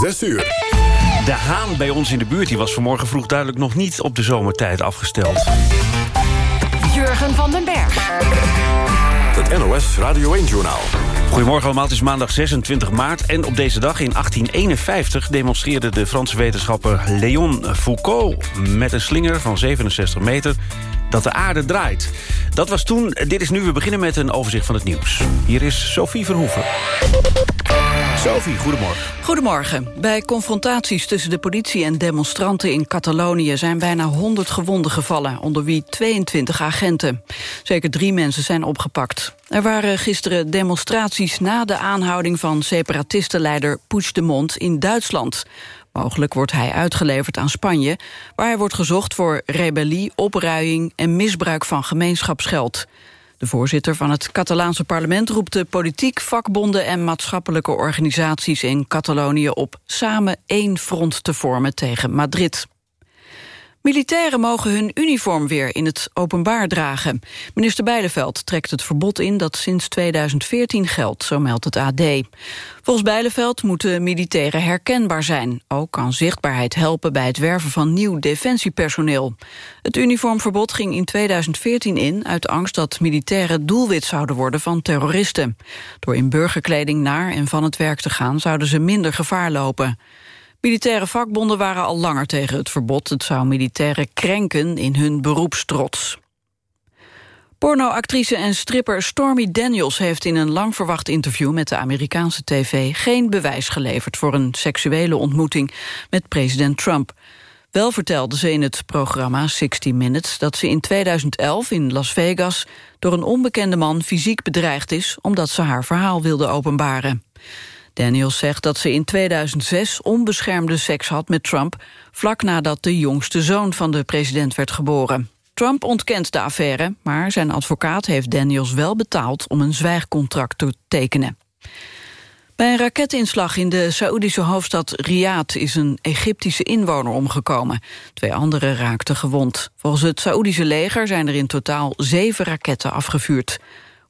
6 uur. De haan bij ons in de buurt die was vanmorgen vroeg duidelijk nog niet op de zomertijd afgesteld. Jurgen van den Berg. Het NOS Radio 1-journaal. Goedemorgen allemaal, het is maandag 26 maart... en op deze dag in 1851 demonstreerde de Franse wetenschapper Léon Foucault... met een slinger van 67 meter dat de aarde draait. Dat was toen, dit is nu, we beginnen met een overzicht van het nieuws. Hier is Sophie Verhoeven. Sophie, goedemorgen. Goedemorgen. Bij confrontaties tussen de politie en demonstranten in Catalonië... zijn bijna 100 gewonden gevallen, onder wie 22 agenten. Zeker drie mensen zijn opgepakt. Er waren gisteren demonstraties na de aanhouding van separatistenleider Puigdemont in Duitsland. Mogelijk wordt hij uitgeleverd aan Spanje... waar hij wordt gezocht voor rebellie, opruiing en misbruik van gemeenschapsgeld. De voorzitter van het Catalaanse parlement roept de politiek, vakbonden en maatschappelijke organisaties in Catalonië op samen één front te vormen tegen Madrid. Militairen mogen hun uniform weer in het openbaar dragen. Minister Bijleveld trekt het verbod in dat sinds 2014 geldt, zo meldt het AD. Volgens Bijleveld moeten militairen herkenbaar zijn. Ook kan zichtbaarheid helpen bij het werven van nieuw defensiepersoneel. Het uniformverbod ging in 2014 in uit angst dat militairen doelwit zouden worden van terroristen. Door in burgerkleding naar en van het werk te gaan zouden ze minder gevaar lopen. Militaire vakbonden waren al langer tegen het verbod. Het zou militairen krenken in hun beroepstrots. Pornoactrice en stripper Stormy Daniels heeft in een lang verwacht interview met de Amerikaanse tv geen bewijs geleverd voor een seksuele ontmoeting met president Trump. Wel vertelde ze in het programma 60 Minutes dat ze in 2011 in Las Vegas door een onbekende man fysiek bedreigd is omdat ze haar verhaal wilde openbaren. Daniels zegt dat ze in 2006 onbeschermde seks had met Trump... vlak nadat de jongste zoon van de president werd geboren. Trump ontkent de affaire, maar zijn advocaat heeft Daniels wel betaald... om een zwijgcontract te tekenen. Bij een raketinslag in de Saoedische hoofdstad Riyadh... is een Egyptische inwoner omgekomen. Twee anderen raakten gewond. Volgens het Saoedische leger zijn er in totaal zeven raketten afgevuurd.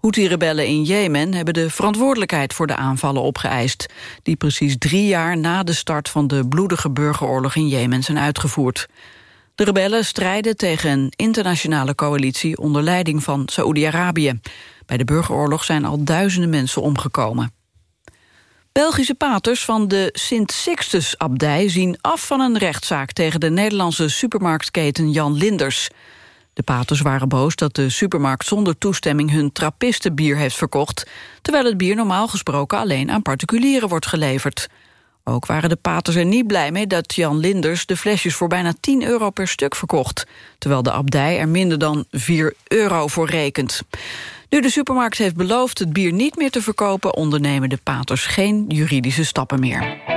Houthi-rebellen in Jemen hebben de verantwoordelijkheid voor de aanvallen opgeëist, die precies drie jaar na de start van de bloedige burgeroorlog in Jemen zijn uitgevoerd. De rebellen strijden tegen een internationale coalitie onder leiding van Saoedi-Arabië. Bij de burgeroorlog zijn al duizenden mensen omgekomen. Belgische paters van de Sint-Sixtus-abdij zien af van een rechtszaak tegen de Nederlandse supermarktketen Jan Linders. De paters waren boos dat de supermarkt zonder toestemming hun trappistenbier heeft verkocht, terwijl het bier normaal gesproken alleen aan particulieren wordt geleverd. Ook waren de paters er niet blij mee dat Jan Linders de flesjes voor bijna 10 euro per stuk verkocht, terwijl de abdij er minder dan 4 euro voor rekent. Nu de supermarkt heeft beloofd het bier niet meer te verkopen, ondernemen de paters geen juridische stappen meer.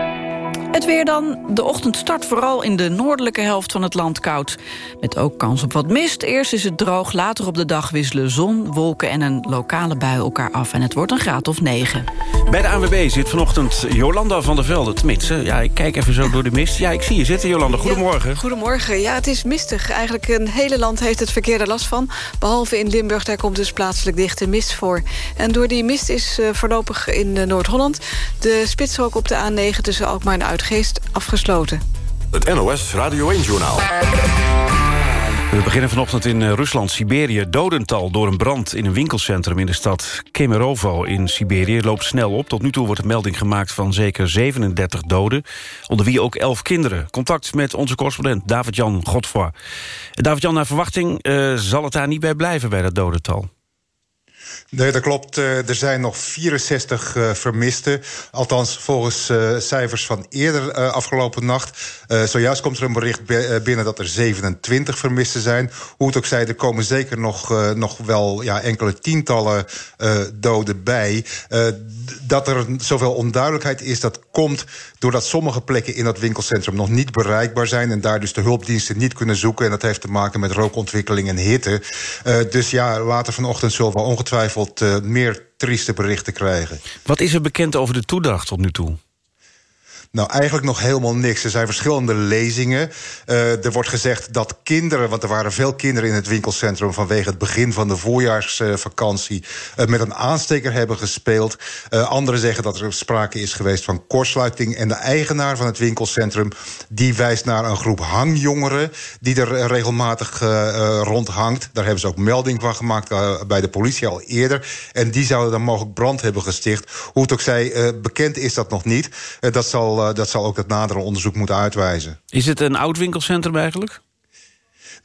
Het weer dan. De ochtend start vooral in de noordelijke helft van het land koud. Met ook kans op wat mist. Eerst is het droog, later op de dag wisselen zon, wolken... en een lokale bui elkaar af. En het wordt een graad of 9. Bij de ANWB zit vanochtend Jolanda van der Velde. Tenminste, ja, ik kijk even zo door de mist. Ja, ik zie je zitten, Jolanda. Goedemorgen. Ja, goedemorgen. Ja, het is mistig. Eigenlijk een hele land heeft het verkeer er last van. Behalve in Limburg, daar komt dus plaatselijk dichte mist voor. En door die mist is uh, voorlopig in uh, Noord-Holland... de spitsrook op de A9 tussen Alkmaar en Uitgeest afgesloten. Het NOS Radio 1-journaal. We beginnen vanochtend in eh, Rusland, Siberië. Dodental door een brand in een winkelcentrum in de stad Kemerovo in Siberië loopt snel op. Tot nu toe wordt een melding gemaakt van zeker 37 doden, onder wie ook 11 kinderen. Contact met onze correspondent David-Jan Godfroy. David-Jan, naar verwachting uh, zal het daar niet bij blijven bij dat dodental? Nee, dat klopt. Eh, er zijn nog 64 uh, vermisten. Althans, volgens uh, cijfers van eerder afgelopen nacht. zojuist komt er een bericht binnen dat er 27 vermisten zijn. Hoe het ook zij, er komen zeker nog, nog wel ja, enkele tientallen doden bij. dat er zoveel onduidelijkheid is, dat komt doordat sommige plekken in dat winkelcentrum nog niet bereikbaar zijn... en daar dus de hulpdiensten niet kunnen zoeken. En dat heeft te maken met rookontwikkeling en hitte. dus ja, later vanochtend zullen we ongetwijfeld uh, meer trieste berichten krijgen. Wat is er bekend over de toedracht tot nu toe? Nou, eigenlijk nog helemaal niks. Er zijn verschillende lezingen. Uh, er wordt gezegd dat kinderen, want er waren veel kinderen in het winkelcentrum vanwege het begin van de voorjaarsvakantie, uh, met een aansteker hebben gespeeld. Uh, anderen zeggen dat er sprake is geweest van kortsluiting. En de eigenaar van het winkelcentrum die wijst naar een groep hangjongeren die er regelmatig rondhangt. Daar hebben ze ook melding van gemaakt bij de politie al eerder. En die zouden dan mogelijk brand hebben gesticht. Hoe het ook zij, bekend is dat nog niet. dat zal eh, dat zal ook het nadere onderzoek moeten uitwijzen. Is het een oud winkelcentrum eigenlijk?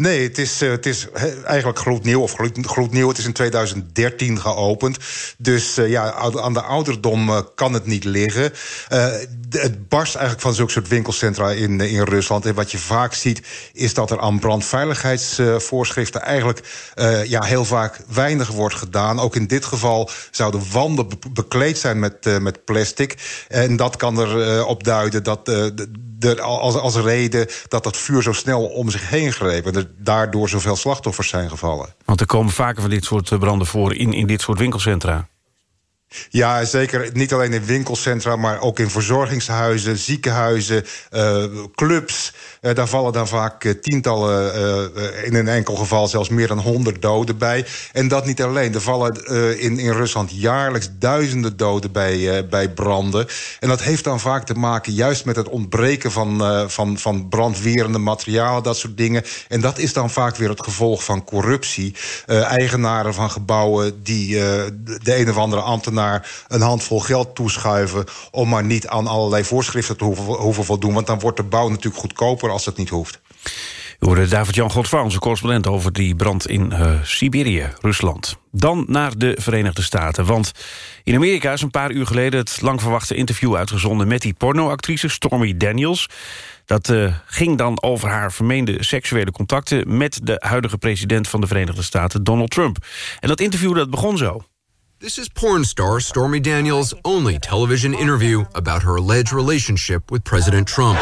Nee, het is, uh, het is eigenlijk gloednieuw. Of gloednieuw, het is in 2013 geopend. Dus uh, ja, aan de ouderdom uh, kan het niet liggen. het barst eigenlijk van zulke soort winkelcentra in, in Rusland. En wat je vaak ziet, is dat er aan brandveiligheidsvoorschriften... eigenlijk ja, heel vaak weinig wordt gedaan. Ook in dit geval zouden wanden bekleed zijn met, met plastic. En dat kan er op duiden dat... als, als reden dat dat vuur zo snel om zich heen greep... daardoor zoveel slachtoffers zijn gevallen. Want er komen vaker van dit soort branden voor in, in dit soort winkelcentra. Ja, zeker. Niet alleen in winkelcentra, maar ook in verzorgingshuizen, ziekenhuizen, uh, clubs. Uh, daar vallen dan vaak uh, tientallen, in een enkel geval zelfs meer dan honderd doden bij. En dat niet alleen. Er vallen in, in Rusland jaarlijks duizenden doden bij, bij branden. En dat heeft dan vaak te maken juist met het ontbreken van, van, van brandwerende materialen, dat soort dingen. En dat is dan vaak weer het gevolg van corruptie. eigenaren van gebouwen die de een of andere ambtenaar naar een handvol geld toeschuiven... om maar niet aan allerlei voorschriften te hoeven, hoeven voldoen. Want dan wordt de bouw natuurlijk goedkoper als het niet hoeft. We hoorde David-Jan Godfra, onze correspondent... over die brand in uh, Siberië, Rusland. Dan naar de Verenigde Staten. Want in Amerika is een paar uur geleden... het lang verwachte interview uitgezonden... met die pornoactrice Stormy Daniels. Dat uh, ging dan over haar vermeende seksuele contacten... met de huidige president van de Verenigde Staten, Donald Trump. En dat interview dat begon zo. This is porn star Stormy Daniels' only television interview about her alleged relationship with President Trump.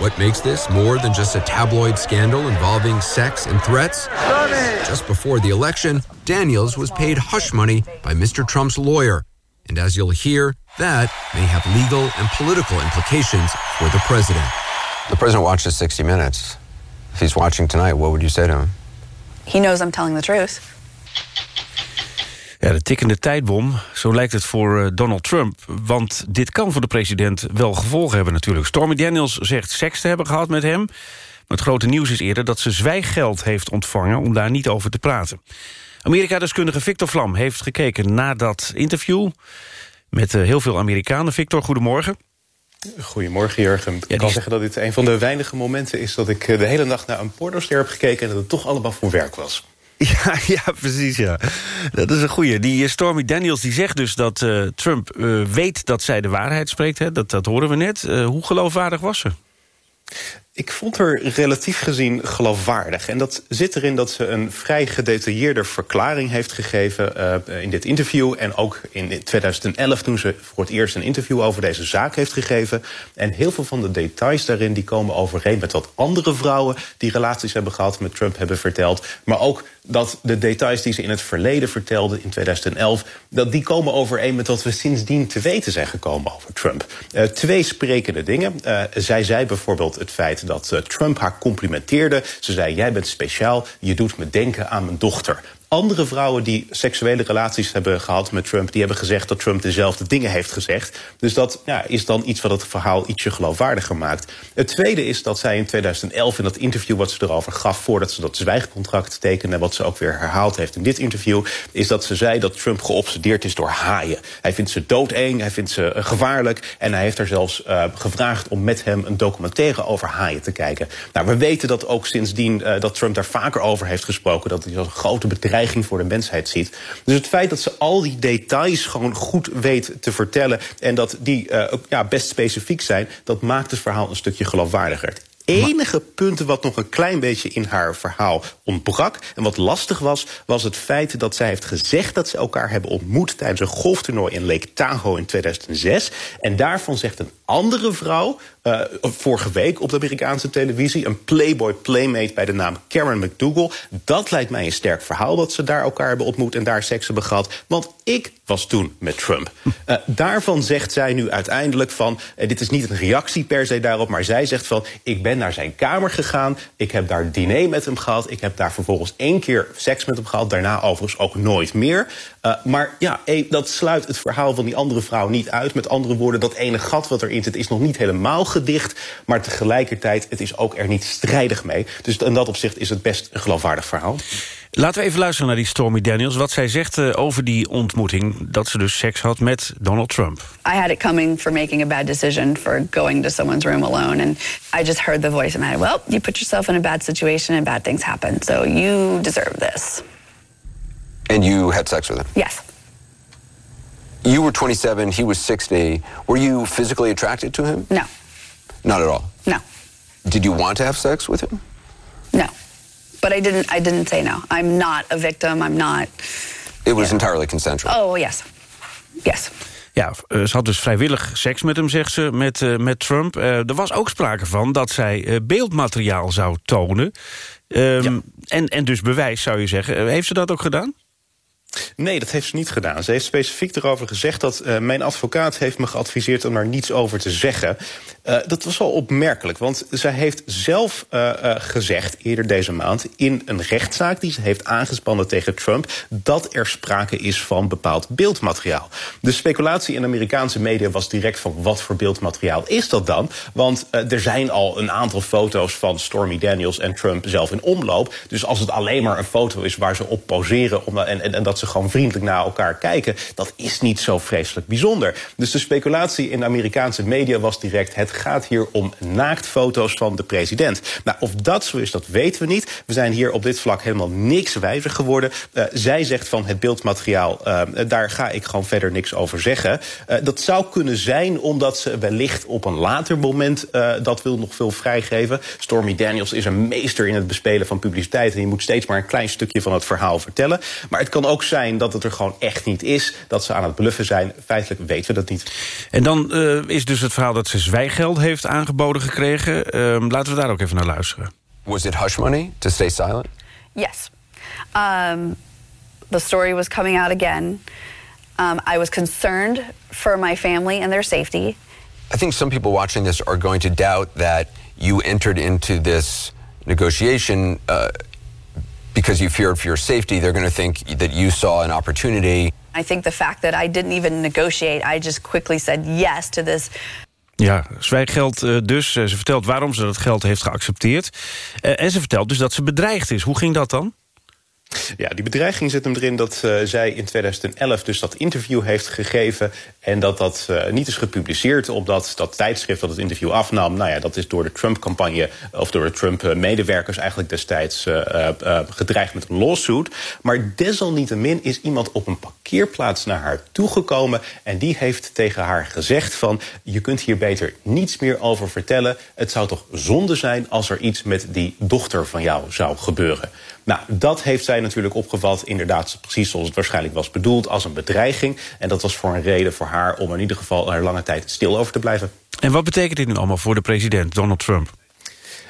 What makes this more than just a tabloid scandal involving sex and threats? Just before the election, Daniels was paid hush money by Mr. Trump's lawyer. And as you'll hear, that may have legal and political implications for the president. The president watches 60 Minutes. If he's watching tonight, what would you say to him? He knows I'm telling the truth. Ja, de tikkende tijdbom, zo lijkt het voor uh, Donald Trump. Want dit kan voor de president wel gevolgen hebben natuurlijk. Stormy Daniels zegt seks te hebben gehad met hem. Maar het grote nieuws is eerder dat ze zwijggeld heeft ontvangen... om daar niet over te praten. Amerika-deskundige Victor Vlam heeft gekeken naar dat interview... met uh, heel veel Amerikanen. Victor, goedemorgen. Goedemorgen, Jurgen. Ik kan zeggen dat dit een van de weinige momenten is... dat ik uh, de hele nacht naar een pornoster heb gekeken... en dat het toch allemaal voor werk was. Ja, ja, precies, ja. Dat is een goeie. Die eh, Stormy Daniels die zegt dus dat uh, Trump uh, weet dat zij de waarheid spreekt. Hè? Dat, dat horen we net. Hoe geloofwaardig was ze? Ik vond haar relatief gezien geloofwaardig. En dat zit erin dat ze een vrij gedetailleerde verklaring heeft gegeven uh, in dit interview. En ook in 2011 toen ze voor het eerst een interview over deze zaak heeft gegeven. En heel veel van de details daarin die komen overeen met wat andere vrouwen die relaties hebben gehad met Trump hebben verteld. Maar ook dat de details die ze in het verleden vertelde in 2011... dat die komen overeen met wat we sindsdien te weten zijn gekomen over Trump. Uh, twee sprekende dingen. Uh, zij zei bijvoorbeeld het feit dat uh, Trump haar complimenteerde. Ze zei, jij bent speciaal, je doet me denken aan mijn dochter andere vrouwen die seksuele relaties hebben gehad met Trump... die hebben gezegd dat Trump dezelfde dingen heeft gezegd. Dus dat ja, is dan iets wat het verhaal ietsje geloofwaardiger maakt. Het tweede is dat zij in 2011 in dat interview wat ze erover gaf... voordat ze dat zwijgcontract tekende... wat ze ook weer herhaald heeft in dit interview... is dat ze zei dat Trump geobsedeerd is door haaien. Hij vindt ze doodeng, hij vindt ze uh, gevaarlijk... en hij heeft haar zelfs uh, gevraagd om met hem een documentaire over haaien te kijken. Nou, we weten dat ook sindsdien uh, dat Trump daar vaker over heeft gesproken... dat hij een grote bedrijf voor de mensheid ziet. Dus het feit dat ze al die details gewoon goed weet te vertellen... en dat die uh, ja, best specifiek zijn, dat maakt het verhaal een stukje geloofwaardiger. Enige punten wat nog een klein beetje in haar verhaal ontbrak... en wat lastig was, was het feit dat zij heeft gezegd... dat ze elkaar hebben ontmoet tijdens een golftoernooi in Lake Tahoe in 2006. En daarvan zegt een andere vrouw, uh, vorige week op de Amerikaanse televisie... een Playboy Playmate bij de naam Karen McDougal. Dat lijkt mij een sterk verhaal dat ze daar elkaar hebben ontmoet... en daar seks hebben gehad, want ik was toen met Trump. Uh, daarvan zegt zij nu uiteindelijk van... Uh, dit is niet een reactie per se daarop, maar zij zegt van... ik ben naar zijn kamer gegaan, ik heb daar diner met hem gehad... ik heb daar vervolgens één keer seks met hem gehad... daarna overigens ook nooit meer. Uh, maar ja, dat sluit het verhaal van die andere vrouw niet uit. Met andere woorden, dat ene gat wat erin zit... is nog niet helemaal gedicht, maar tegelijkertijd... het is ook er niet strijdig mee. Dus in dat opzicht is het best een geloofwaardig verhaal. Laten we even luisteren naar die Stormy Daniels. Wat zij zegt uh, over die ontmoeting, dat ze dus seks had met Donald Trump. I had it coming for making a bad decision for going to someone's room alone. And I just heard the voice in my head, well, you put yourself in a bad situation and bad things happen. So you deserve this. And you had sex with him? Yes. You were 27, he was 60. Were you physically attracted to him? No. Not at all? No. Did you want to have sex with him? No. But I didn't I didn't say no. I'm not a victim. I'm not It was entirely consensual. Oh, yes. Yes. Ja, ze had dus vrijwillig seks met hem, zegt ze, met, uh, met Trump. Uh, er was ook sprake van dat zij uh, beeldmateriaal zou tonen. Um, ja. en, en dus bewijs, zou je zeggen. heeft ze dat ook gedaan? Nee, dat heeft ze niet gedaan. Ze heeft specifiek erover gezegd dat uh, mijn advocaat heeft me geadviseerd om daar niets over te zeggen. Uh, dat was wel opmerkelijk, want zij heeft zelf uh, gezegd eerder deze maand in een rechtszaak die ze heeft aangespannen tegen Trump dat er sprake is van bepaald beeldmateriaal. De speculatie in Amerikaanse media was direct van wat voor beeldmateriaal is dat dan? Want er zijn al een aantal foto's van Stormy Daniels en Trump zelf in omloop. Dus als het alleen maar een foto is waar ze op poseren om, en, en, en dat gewoon vriendelijk naar elkaar kijken... dat is niet zo vreselijk bijzonder. Dus de speculatie in de Amerikaanse media was direct... het gaat hier om naaktfoto's van de president. Nou, of dat zo is, dat weten we niet. We zijn hier op dit vlak helemaal niks wijzer geworden. Uh, zij zegt van het beeldmateriaal, uh, daar ga ik gewoon verder niks over zeggen. Uh, dat zou kunnen zijn omdat ze wellicht op een later moment... dat wil nog veel vrijgeven. Stormy Daniels is een meester in het bespelen van publiciteit... en je moet steeds maar een klein stukje van het verhaal vertellen. Maar het kan ook zijn dat het er gewoon echt niet is. Dat ze aan het bluffen zijn. Feitelijk weten we dat niet. En dan uh, is dus het verhaal dat ze zwijggeld heeft aangeboden gekregen. Uh, laten we daar ook even naar luisteren. Was it hush money to stay silent? Yes. Um, the story was coming out again. Um, I was concerned for my family and their safety. I think some people watching this are going to doubt that you entered into this negotiation uh, because you feared for your safety, they're going to think that you saw an opportunity. I think the fact that I didn't even negotiate, I just quickly said yes to this. Ja, zwijggeld uh, dus. Uh, ze vertelt waarom ze dat geld heeft geaccepteerd. Uh, en ze vertelt dus dat ze bedreigd is. Hoe ging dat dan? Ja, die bedreiging zit hem erin dat uh, zij in 2011 dus dat interview heeft gegeven... en dat dat uh, niet is gepubliceerd omdat dat tijdschrift dat het interview afnam... nou ja, dat is door de Trump-campagne of door de Trump-medewerkers... eigenlijk destijds uh, gedreigd met een lawsuit. Maar desalniettemin is iemand op een parkeerplaats naar haar toegekomen... en die heeft tegen haar gezegd van... je kunt hier beter niets meer over vertellen. Het zou toch zonde zijn als er iets met die dochter van jou zou gebeuren. Nou, dat heeft zij natuurlijk opgevat, inderdaad precies zoals het waarschijnlijk was bedoeld, als een bedreiging. En dat was voor een reden voor haar om in ieder geval er lange tijd stil over te blijven. En wat betekent dit nu allemaal voor de president, Donald Trump?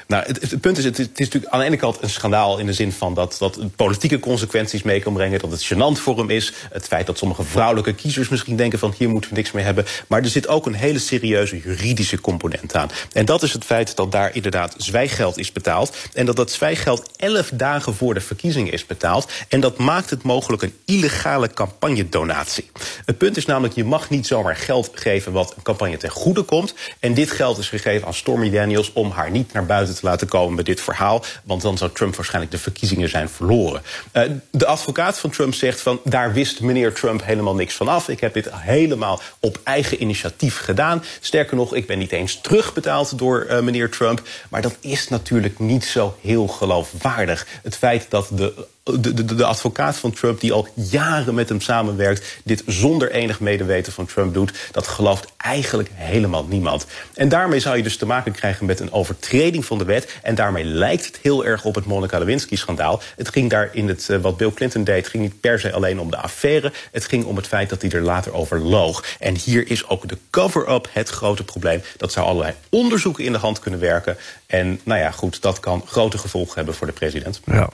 Nou, het, punt is, het, is natuurlijk aan de ene kant een schandaal... in de zin van dat, dat het politieke consequenties mee kan brengen... dat het gênant voor hem is. Het feit dat sommige vrouwelijke kiezers misschien denken van... hier moeten we niks meer hebben. Maar er zit ook een hele serieuze juridische component aan. En dat is het feit dat daar inderdaad zwijggeld is betaald. En dat dat zwijggeld elf dagen voor de verkiezingen is betaald. En dat maakt het mogelijk een illegale campagnedonatie. Het punt is namelijk, je mag niet zomaar geld geven... wat een campagne ten goede komt. En dit geld is gegeven aan Stormy Daniels... om haar niet naar buiten te laten komen met dit verhaal. Want dan zou Trump waarschijnlijk de verkiezingen zijn verloren. Uh, de advocaat van Trump zegt van daar wist meneer Trump helemaal niks van af. Ik heb dit helemaal op eigen initiatief gedaan. Sterker nog, ik ben niet eens terugbetaald door uh, meneer Trump. Maar dat is natuurlijk niet zo heel geloofwaardig. Het feit dat de de, de, de, advocaat van Trump, die al jaren met hem samenwerkt, dit zonder enig medeweten van Trump doet, dat gelooft eigenlijk helemaal niemand. En daarmee zou je dus te maken krijgen met een overtreding van de wet. En daarmee lijkt het heel erg op het Monica Lewinsky-schandaal. Het ging daar in het, uh, wat Bill Clinton deed, ging niet per se alleen om de affaire. Het ging om het feit dat hij er later over loog. En hier is ook de cover-up het grote probleem. Dat zou allerlei onderzoeken in de hand kunnen werken. En nou ja, goed, dat kan grote gevolgen hebben voor de president. Ja.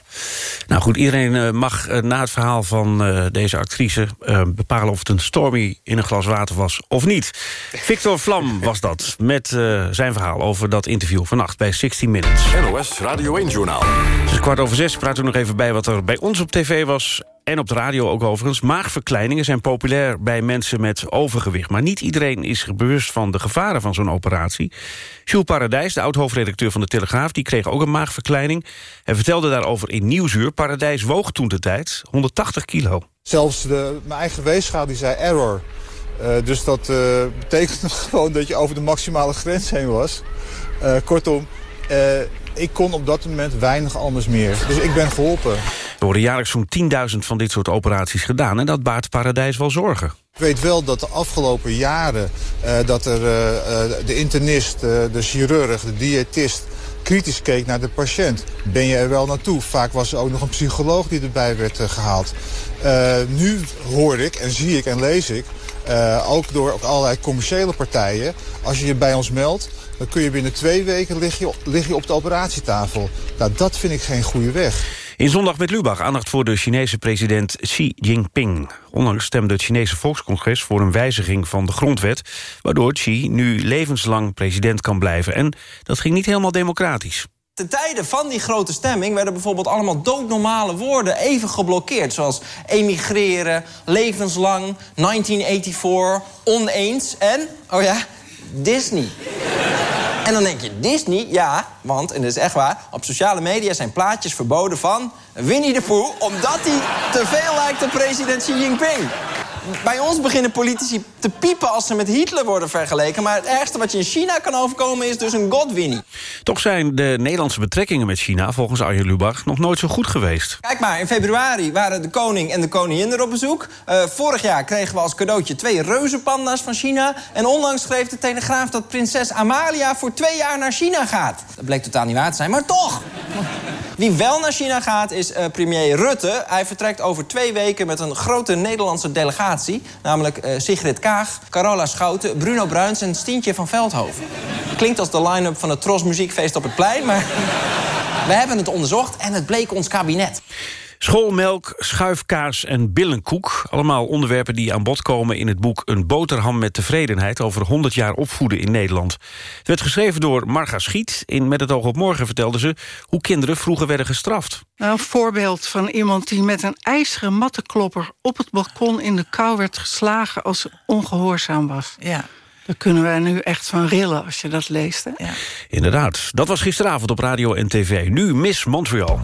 Nou goed, iedereen eh, mag eh, na het verhaal van uh, deze actrice... Bepalen of het een Stormy in een glas water was of niet. Victor Vlam was dat, met zijn verhaal over dat interview vannacht bij 60 Minutes. NOS Radio 1-journaal. Het is kwart over zes, praat u nog even bij wat er bij ons op tv was en op de radio ook overigens. Maagverkleiningen zijn populair bij mensen met overgewicht. Maar niet iedereen is bewust van de gevaren van zo'n operatie. Jules Paradijs, de oud-hoofdredacteur van de Telegraaf... die kreeg ook een maagverkleining. Hij vertelde daarover in Nieuwsuur. Paradijs woog toen de tijd 180 kilo. Zelfs de, mijn eigen weegschaal die zei error. Uh, dus dat uh, betekent gewoon dat je over de maximale grens heen was. Uh, kortom, ik kon op dat moment weinig anders meer. Dus ik ben geholpen. Er worden jaarlijks zo'n 10.000 van dit soort operaties gedaan... en dat baart Paradijs wel zorgen. Ik weet wel dat de afgelopen jaren uh, dat er, uh, de internist, de chirurg, de diëtist kritisch keek naar de patiënt. Ben je er wel naartoe? Vaak was er ook nog een psycholoog die erbij werd gehaald. nu hoor ik en zie ik en lees ik, ook door allerlei commerciële partijen... als je je bij ons meldt, dan kun je binnen twee weken lig je, lig je op de operatietafel. Nou, dat vind ik geen goede weg. In Zondag met Lubach aandacht voor de Chinese president Xi Jinping. Onlangs stemde het Chinese Volkscongres voor een wijziging van de grondwet... waardoor Xi nu levenslang president kan blijven. En dat ging niet helemaal democratisch. Ten tijde van die grote stemming werden bijvoorbeeld allemaal doodnormale woorden even geblokkeerd. Zoals emigreren, levenslang, 1984, oneens en, oh ja, Disney. En dan denk je, Disney? Ja, want, en dat is echt waar... op sociale media zijn plaatjes verboden van Winnie de Pooh... omdat hij te veel lijkt op president Xi Jinping bij ons beginnen politici te piepen als ze met Hitler worden vergeleken. Maar het ergste wat je in China kan overkomen is dus een Godwinnie. Toch zijn de Nederlandse betrekkingen met China volgens Arjen Lubach nog nooit zo goed geweest. Kijk maar, in februari waren de koning en de koningin er op bezoek. Uh, vorig jaar kregen we als cadeautje twee reuzenpanda's van China. En onlangs schreef de Telegraaf dat prinses Amalia voor twee jaar naar China gaat. Dat bleek totaal niet waar te zijn, maar toch! Wie wel naar China gaat is uh, premier Rutte. Hij vertrekt over twee weken met een grote Nederlandse delegatie. Namelijk uh, Sigrid Kaag, Carola Schouten, Bruno Bruins en Stientje van Veldhoven. Klinkt als de line-up van het Tros Muziekfeest op het plein, maar... We hebben het onderzocht en het bleek ons kabinet. Schoolmelk, schuifkaas en billenkoek. Allemaal onderwerpen die aan bod komen in het boek... Een boterham met tevredenheid over 100 jaar opvoeden in Nederland. Het werd geschreven door Marga Schiet. In Met het oog op morgen vertelde ze hoe kinderen vroeger werden gestraft. Nou, een voorbeeld van iemand die met een ijzeren mattenklopper... op het balkon in de kou werd geslagen als ze ongehoorzaam was. Ja. Daar kunnen wij nu echt van rillen als je dat leest. Hè? Ja. Inderdaad. Dat was gisteravond op radio en tv. Nu Miss Montreal.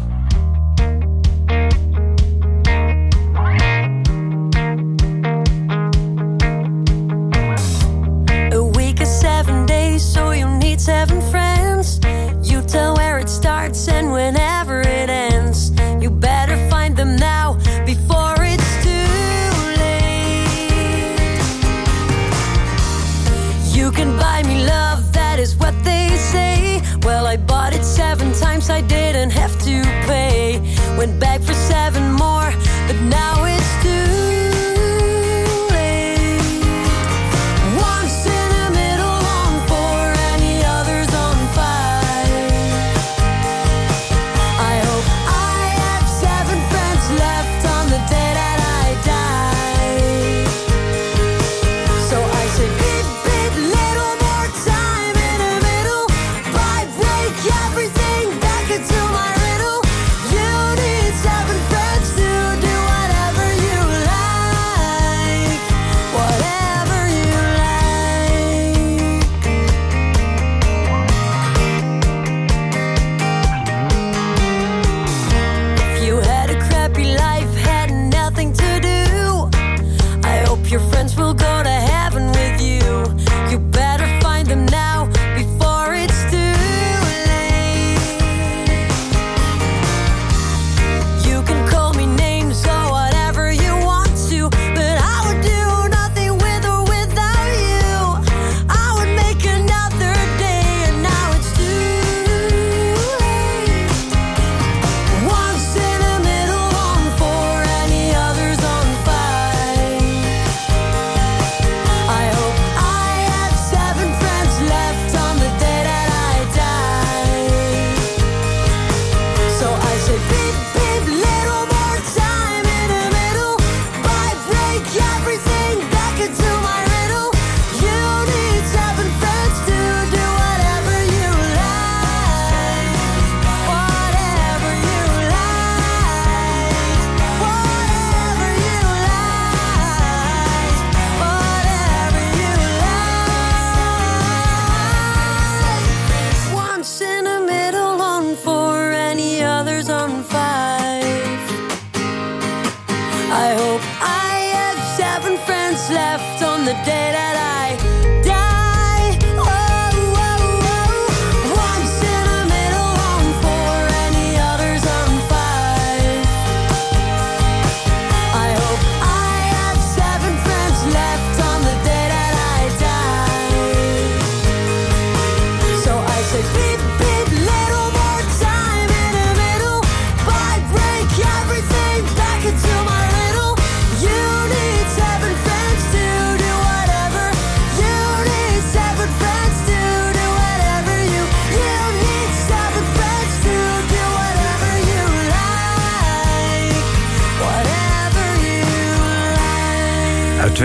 Went back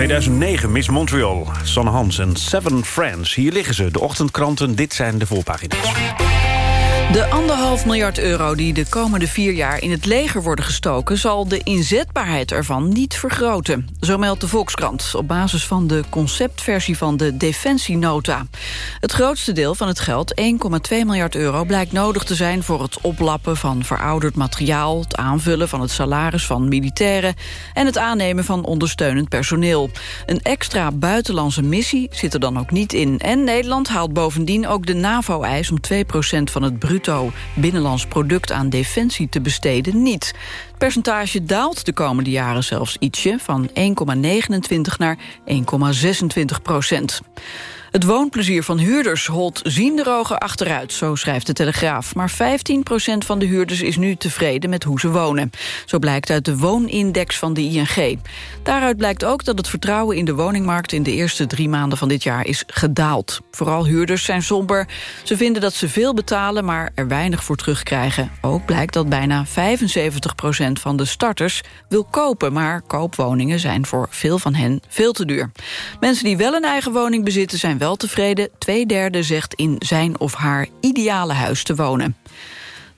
2009, Miss Montreal, Sanne Hans en Seven Friends. Hier liggen ze, de ochtendkranten, dit zijn de voorpagina's. De anderhalf miljard euro die de komende vier jaar in het leger worden gestoken... zal de inzetbaarheid ervan niet vergroten. Zo meldt de Volkskrant op basis van de conceptversie van de Defensienota. Het grootste deel van het geld, 1,2 miljard euro... blijkt nodig te zijn voor het oplappen van verouderd materiaal... het aanvullen van het salaris van militairen... en het aannemen van ondersteunend personeel. Een extra buitenlandse missie zit er dan ook niet in. En Nederland haalt bovendien ook de NAVO-eis... om 2% van het bruto binnenlands product aan defensie te besteden niet. Het percentage daalt de komende jaren zelfs ietsje... van 1,29 naar 1,26 procent. Het woonplezier van huurders holt zienderogen achteruit, zo schrijft de Telegraaf. Maar 15% van de huurders is nu tevreden met hoe ze wonen. Zo blijkt uit de woonindex van de ING. Daaruit blijkt ook dat het vertrouwen in de woningmarkt... in de eerste drie maanden van dit jaar is gedaald. Vooral huurders zijn somber. Ze vinden dat ze veel betalen, maar er weinig voor terugkrijgen. Ook blijkt dat bijna 75% van de starters wil kopen... maar koopwoningen zijn voor veel van hen veel te duur. Mensen die wel een eigen woning bezitten zijn wel tevreden. Tweederde zegt in zijn of haar ideale huis te wonen.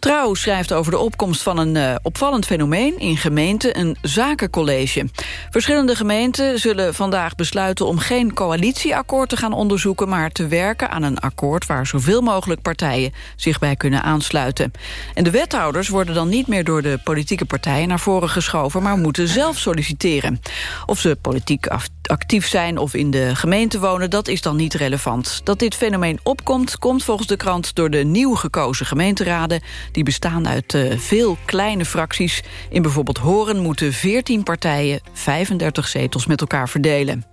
Trouw schrijft over de opkomst van een uh, opvallend fenomeen in gemeenten, een zakencollege. Verschillende gemeenten zullen vandaag besluiten om geen coalitieakkoord te gaan onderzoeken, maar te werken aan een akkoord waar zoveel mogelijk partijen zich bij kunnen aansluiten. En de wethouders worden dan niet meer door de politieke partijen naar voren geschoven, maar moeten zelf solliciteren. Of ze politiek actief zijn of in de gemeente wonen, dat is dan niet relevant. Dat dit fenomeen opkomt, komt volgens de krant door de nieuw gekozen gemeenteraden die bestaan uit uh, veel kleine fracties. In bijvoorbeeld Horen moeten 14 partijen 35 zetels met elkaar verdelen.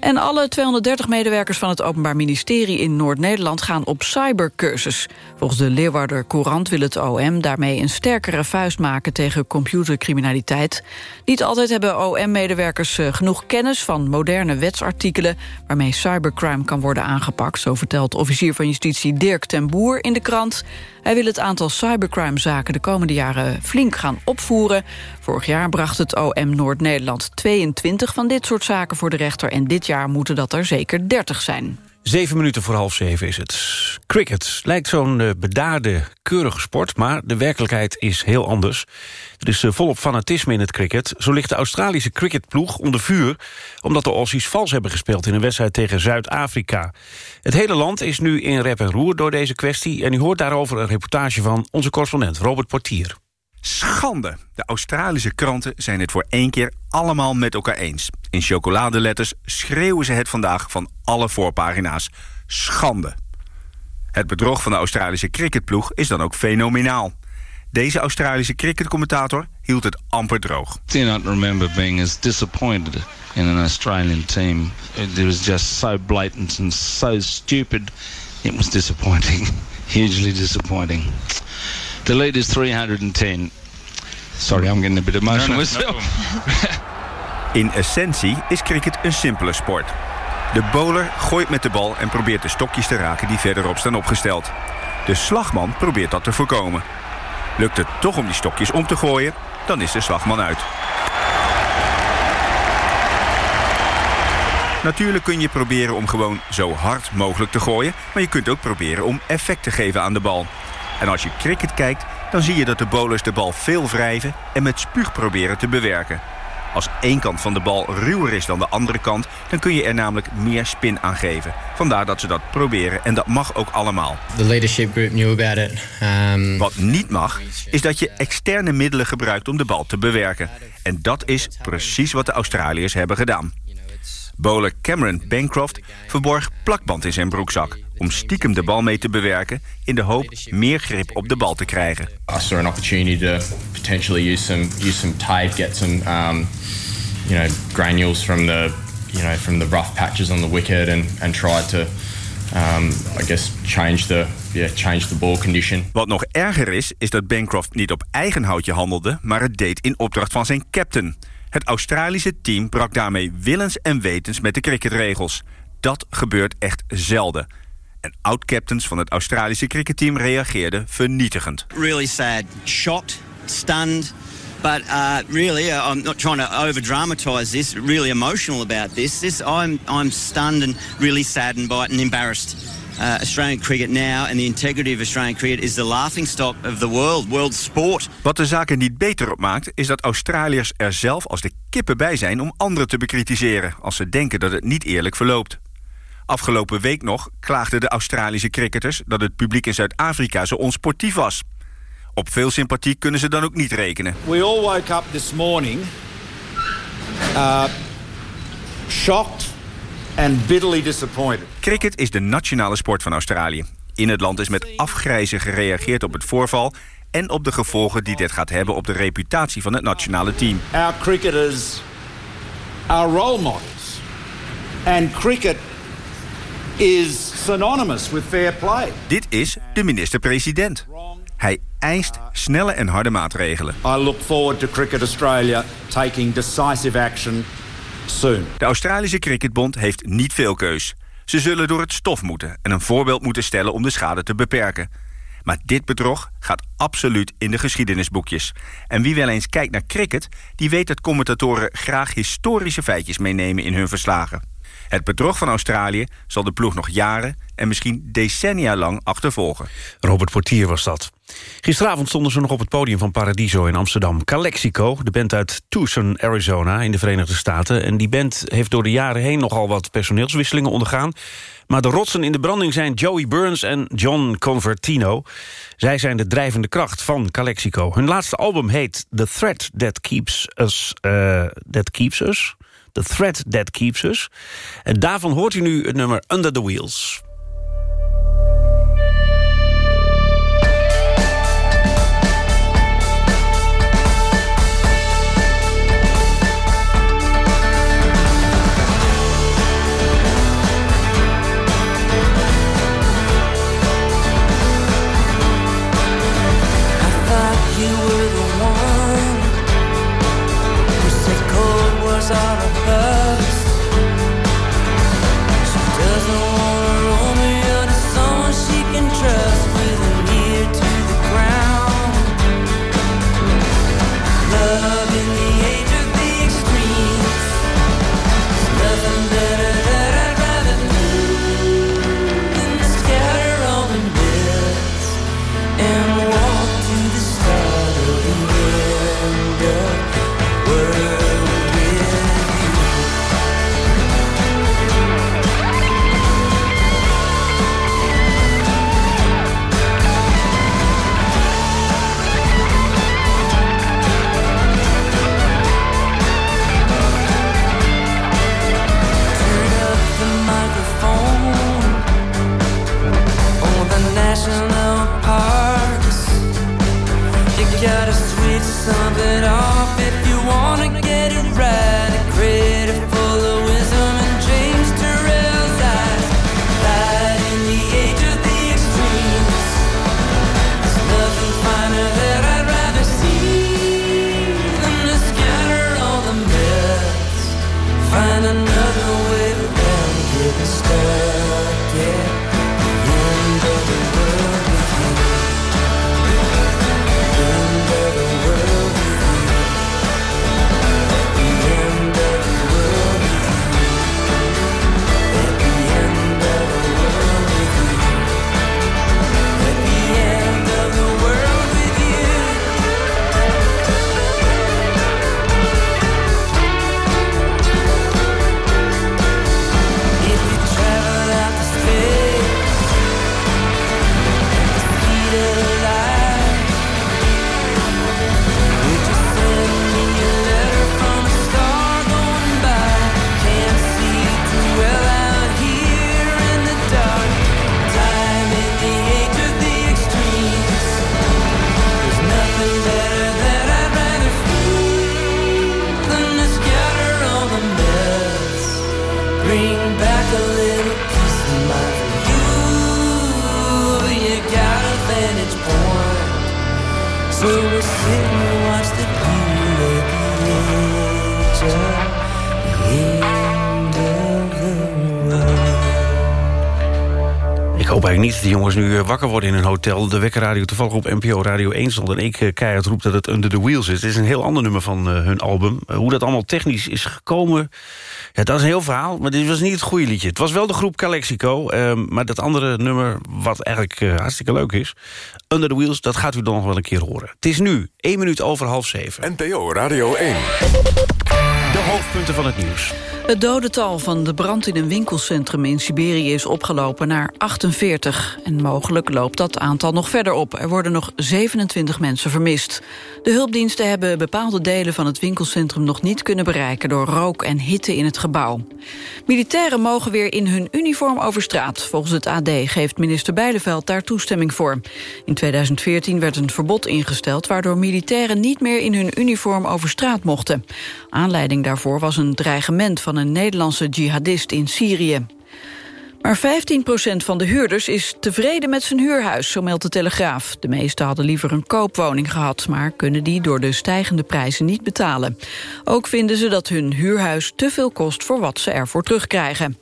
En alle 230 medewerkers van het Openbaar Ministerie in Noord-Nederland gaan op cybercursus. Volgens de Leeuwarder Courant wil het OM daarmee een sterkere vuist maken tegen computercriminaliteit. Niet altijd hebben OM-medewerkers uh, genoeg kennis van moderne wetsartikelen waarmee cybercrime kan worden aangepakt, zo vertelt officier van justitie Dirk ten Boer in de krant. Hij wil het aantal cybercrime-zaken de komende jaren flink gaan opvoeren. Vorig jaar bracht het OM Noord-Nederland 22 van dit soort zaken voor de rechter... en dit jaar moeten dat er zeker 30 zijn. Zeven minuten voor half zeven is het. Cricket lijkt zo'n uh, bedaarde, keurige sport... maar de werkelijkheid is heel anders. Er is uh, volop fanatisme in het cricket. Zo ligt de Australische cricketploeg onder vuur... omdat de Aussies vals hebben gespeeld in een wedstrijd tegen Zuid-Afrika. Het hele land is nu in rep en roer door deze kwestie... en u hoort daarover een reportage van onze correspondent Robert Portier. Schande. De Australische kranten zijn het voor één keer allemaal met elkaar eens. In chocoladeletters schreeuwen ze het vandaag van alle voorpagina's. Schande. Het bedrog van de Australische cricketploeg is dan ook fenomenaal. Deze Australische cricketcommentator hield het amper droog. I do not remember being as disappointed in an Australian team. It was just so blatant and so stupid. It was disappointing. Hugely disappointing. The lead is 310. Sorry, I'm getting a bit emotional No, no, myself. In essentie is cricket een simpele sport. De bowler gooit met de bal en probeert de stokjes te raken die verderop staan opgesteld. De slagman probeert dat te voorkomen. Lukt het toch om die stokjes om te gooien, dan is de slagman uit. Natuurlijk kun je proberen om gewoon zo hard mogelijk te gooien... maar je kunt ook proberen om effect te geven aan de bal. En als je cricket kijkt, dan zie je dat de bowlers de bal veel wrijven... en met spuug proberen te bewerken. Als één kant van de bal ruwer is dan de andere kant... dan kun je er namelijk meer spin aan geven. Vandaar dat ze dat proberen en dat mag ook allemaal. The leadership group knew about it. Um, Wat niet mag, is dat je externe middelen gebruikt om de bal te bewerken. En dat is precies wat de Australiërs hebben gedaan. Bowler Cameron Bancroft verborg plakband in zijn broekzak... om stiekem de bal mee te bewerken in de hoop meer grip op de bal te krijgen. I saw an opportunity to potentially use some use some tape, get some um, you know granules from the you know from the rough patches on the wicket, and and try to um, I guess change the yeah change the ball condition. Wat nog erger is, is dat Bancroft niet op eigen houtje handelde... maar het deed in opdracht van zijn captain. Het Australische team brak daarmee willens en wetens met de cricketregels. Dat gebeurt echt zelden. En oud-captains van het Australische cricketteam reageerden vernietigend. really sad, shocked, stunned. But uh, really, uh, I'm not trying to over dramatise this. Really emotional about this. This I'm I'm stunned and really saddened by it and embarrassed. Uh, Australian cricket now and the integrity of Australian cricket is the laughing stock of the world, world sport. Wat de zaken niet beter op maakt, is dat Australiërs er zelf als de kippen bij zijn om anderen te bekritiseren als ze denken dat het niet eerlijk verloopt. Afgelopen week nog klaagden de Australische cricketers dat het publiek in Zuid-Afrika zo onsportief was. Op veel sympathie kunnen ze dan ook niet rekenen. We all woke up this morning uh, shocked and bitterly disappointed. Cricket is de nationale sport van Australië. In het land is met afgrijzen gereageerd op het voorval en op de gevolgen die dit gaat hebben op de reputatie van het nationale team. Our cricketers are role models. And cricket is synonymous with fair play. Dit is de minister-president. Hij eist snelle en harde maatregelen. I look forward to Cricket Australia taking decisive action soon. De Australische Cricketbond heeft niet veel keus. Ze zullen door het stof moeten en een voorbeeld moeten stellen om de schade te beperken. Maar dit bedrog gaat absoluut in de geschiedenisboekjes. En wie wel eens kijkt naar cricket, die weet dat commentatoren graag historische feitjes meenemen in hun verslagen. Het bedrog van Australië zal de ploeg nog jaren en misschien decennia lang achtervolgen. Robert Portier was dat. Gisteravond stonden ze nog op het podium van Paradiso in Amsterdam. Calexico, de band uit Tucson, Arizona in de Verenigde Staten. En die band heeft door de jaren heen nogal wat personeelswisselingen ondergaan. Maar de rotsen in de branding zijn Joey Burns en John Convertino. Zij zijn de drijvende kracht van Calexico. Hun laatste album heet The Thread That Keeps Us... Uh, that keeps us? The Thread That Keeps Us. En daarvan hoort u nu het nummer Under the Wheels. Wakker worden in een hotel. De wekkerradio toevallig op NPO Radio 1 stond... en ik eh, keihard roep dat het Under the Wheels is. Het is een heel ander nummer van eh, hun album. Eh, hoe dat allemaal technisch is gekomen... Ja, dat is een heel verhaal, maar dit was niet het goede liedje. Het was wel de groep Calexico, ehm, maar dat andere nummer... wat eigenlijk eh, hartstikke leuk is... Under the Wheels, dat gaat u dan nog wel een keer horen. Het is nu, 1 minuut over half zeven. NPO Radio 1. De hoofdpunten van het nieuws. Het dodental van de brand in een winkelcentrum in Siberië is opgelopen naar 48. En mogelijk loopt dat aantal nog verder op. Er worden nog 27 mensen vermist. De hulpdiensten hebben bepaalde delen van het winkelcentrum nog niet kunnen bereiken... door rook en hitte in het gebouw. Militairen mogen weer in hun uniform over straat. Volgens het AD geeft minister Bijleveld daar toestemming voor. In 2014 werd een verbod ingesteld... waardoor militairen niet meer in hun uniform over straat mochten. Aanleiding daarvoor was een dreigement van een Nederlandse jihadist in Syrië. Maar 15% van de huurders is tevreden met zijn huurhuis, zo meldt de Telegraaf. De meesten hadden liever een koopwoning gehad... maar kunnen die door de stijgende prijzen niet betalen. Ook vinden ze dat hun huurhuis te veel kost voor wat ze ervoor terugkrijgen.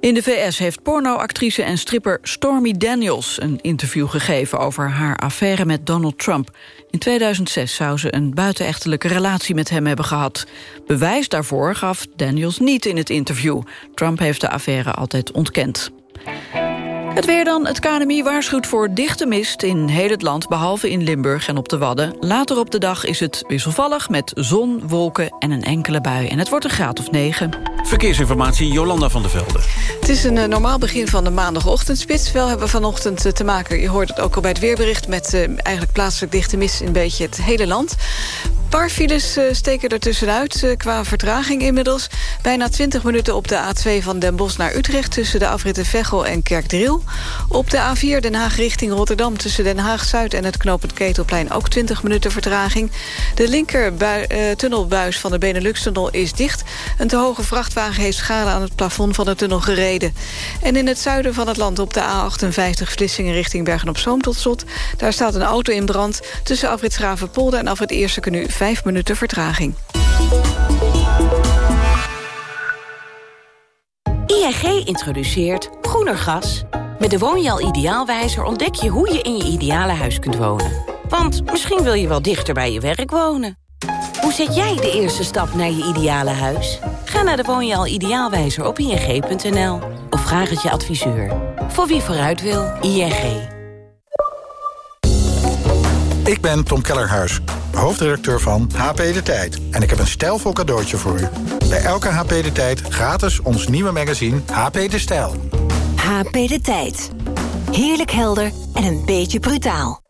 In de VS heeft pornoactrice en stripper Stormy Daniels... een interview gegeven over haar affaire met Donald Trump. In 2006 zou ze een buitenechtelijke relatie met hem hebben gehad. Bewijs daarvoor gaf Daniels niet in het interview. Trump heeft de affaire altijd ontkend. Het weer dan. Het KNMI waarschuwt voor dichte mist in heel het land... behalve in Limburg en op de Wadden. Later op de dag is het wisselvallig met zon, wolken en een enkele bui. En het wordt een graad of 9. Verkeersinformatie, Jolanda van der Velde. Het is een eh, normaal begin van de maandagochtendspits. Wel hebben we vanochtend eh, te maken, je hoort het ook al bij het weerbericht... met eh, eigenlijk plaatselijk dichte mist in een beetje het hele land. Een paar files eh, steken er tussenuit qua vertraging inmiddels. Bijna 20 minuten op de A2 van Den Bosch naar Utrecht... tussen de afritten Veghel en Kerkdriel. Op de A4 Den Haag richting Rotterdam... tussen Den Haag-Zuid en het knooppunt Ketelplein... ook 20 minuten vertraging. De linker eh, tunnelbuis van de Benelux-tunnel is dicht. Een te hoge vrachtwagen heeft schade aan het plafond van de tunnel gereden. En in het zuiden van het land op de A58 Vlissingen richting Bergen-op-Zoom tot slot. Daar staat een auto in brand. Tussen afrit Schravenpolder en afrit Eerste nu 5 minuten vertraging. ING introduceert groener gas. Met de Woonjaal Ideaalwijzer ontdek je hoe je in je ideale huis kunt wonen. Want misschien wil je wel dichter bij je werk wonen. Hoe zet jij de eerste stap naar je ideale huis? Ga naar de Woonjaal Ideaalwijzer op ing.nl of vraag het je adviseur. Voor wie vooruit wil, ING. Ik ben Tom Kellerhuis, hoofdredacteur van HP De Tijd. En ik heb een stijlvol cadeautje voor u. Bij elke HP De Tijd gratis ons nieuwe magazine HP De Stijl. HP De Tijd. Heerlijk helder en een beetje brutaal.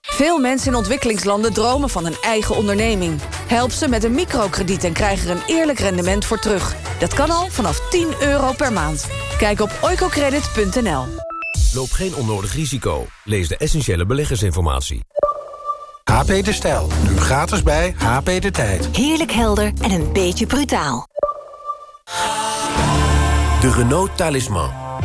Veel mensen in ontwikkelingslanden dromen van een eigen onderneming. Help ze met een microkrediet en krijg er een eerlijk rendement voor terug. Dat kan al vanaf 10 euro per maand. Kijk op oicocredit.nl. Loop geen onnodig risico. Lees de essentiële beleggersinformatie. HP De Stijl, nu gratis bij HP De Tijd. Heerlijk helder en een beetje brutaal. De Renault Talisman.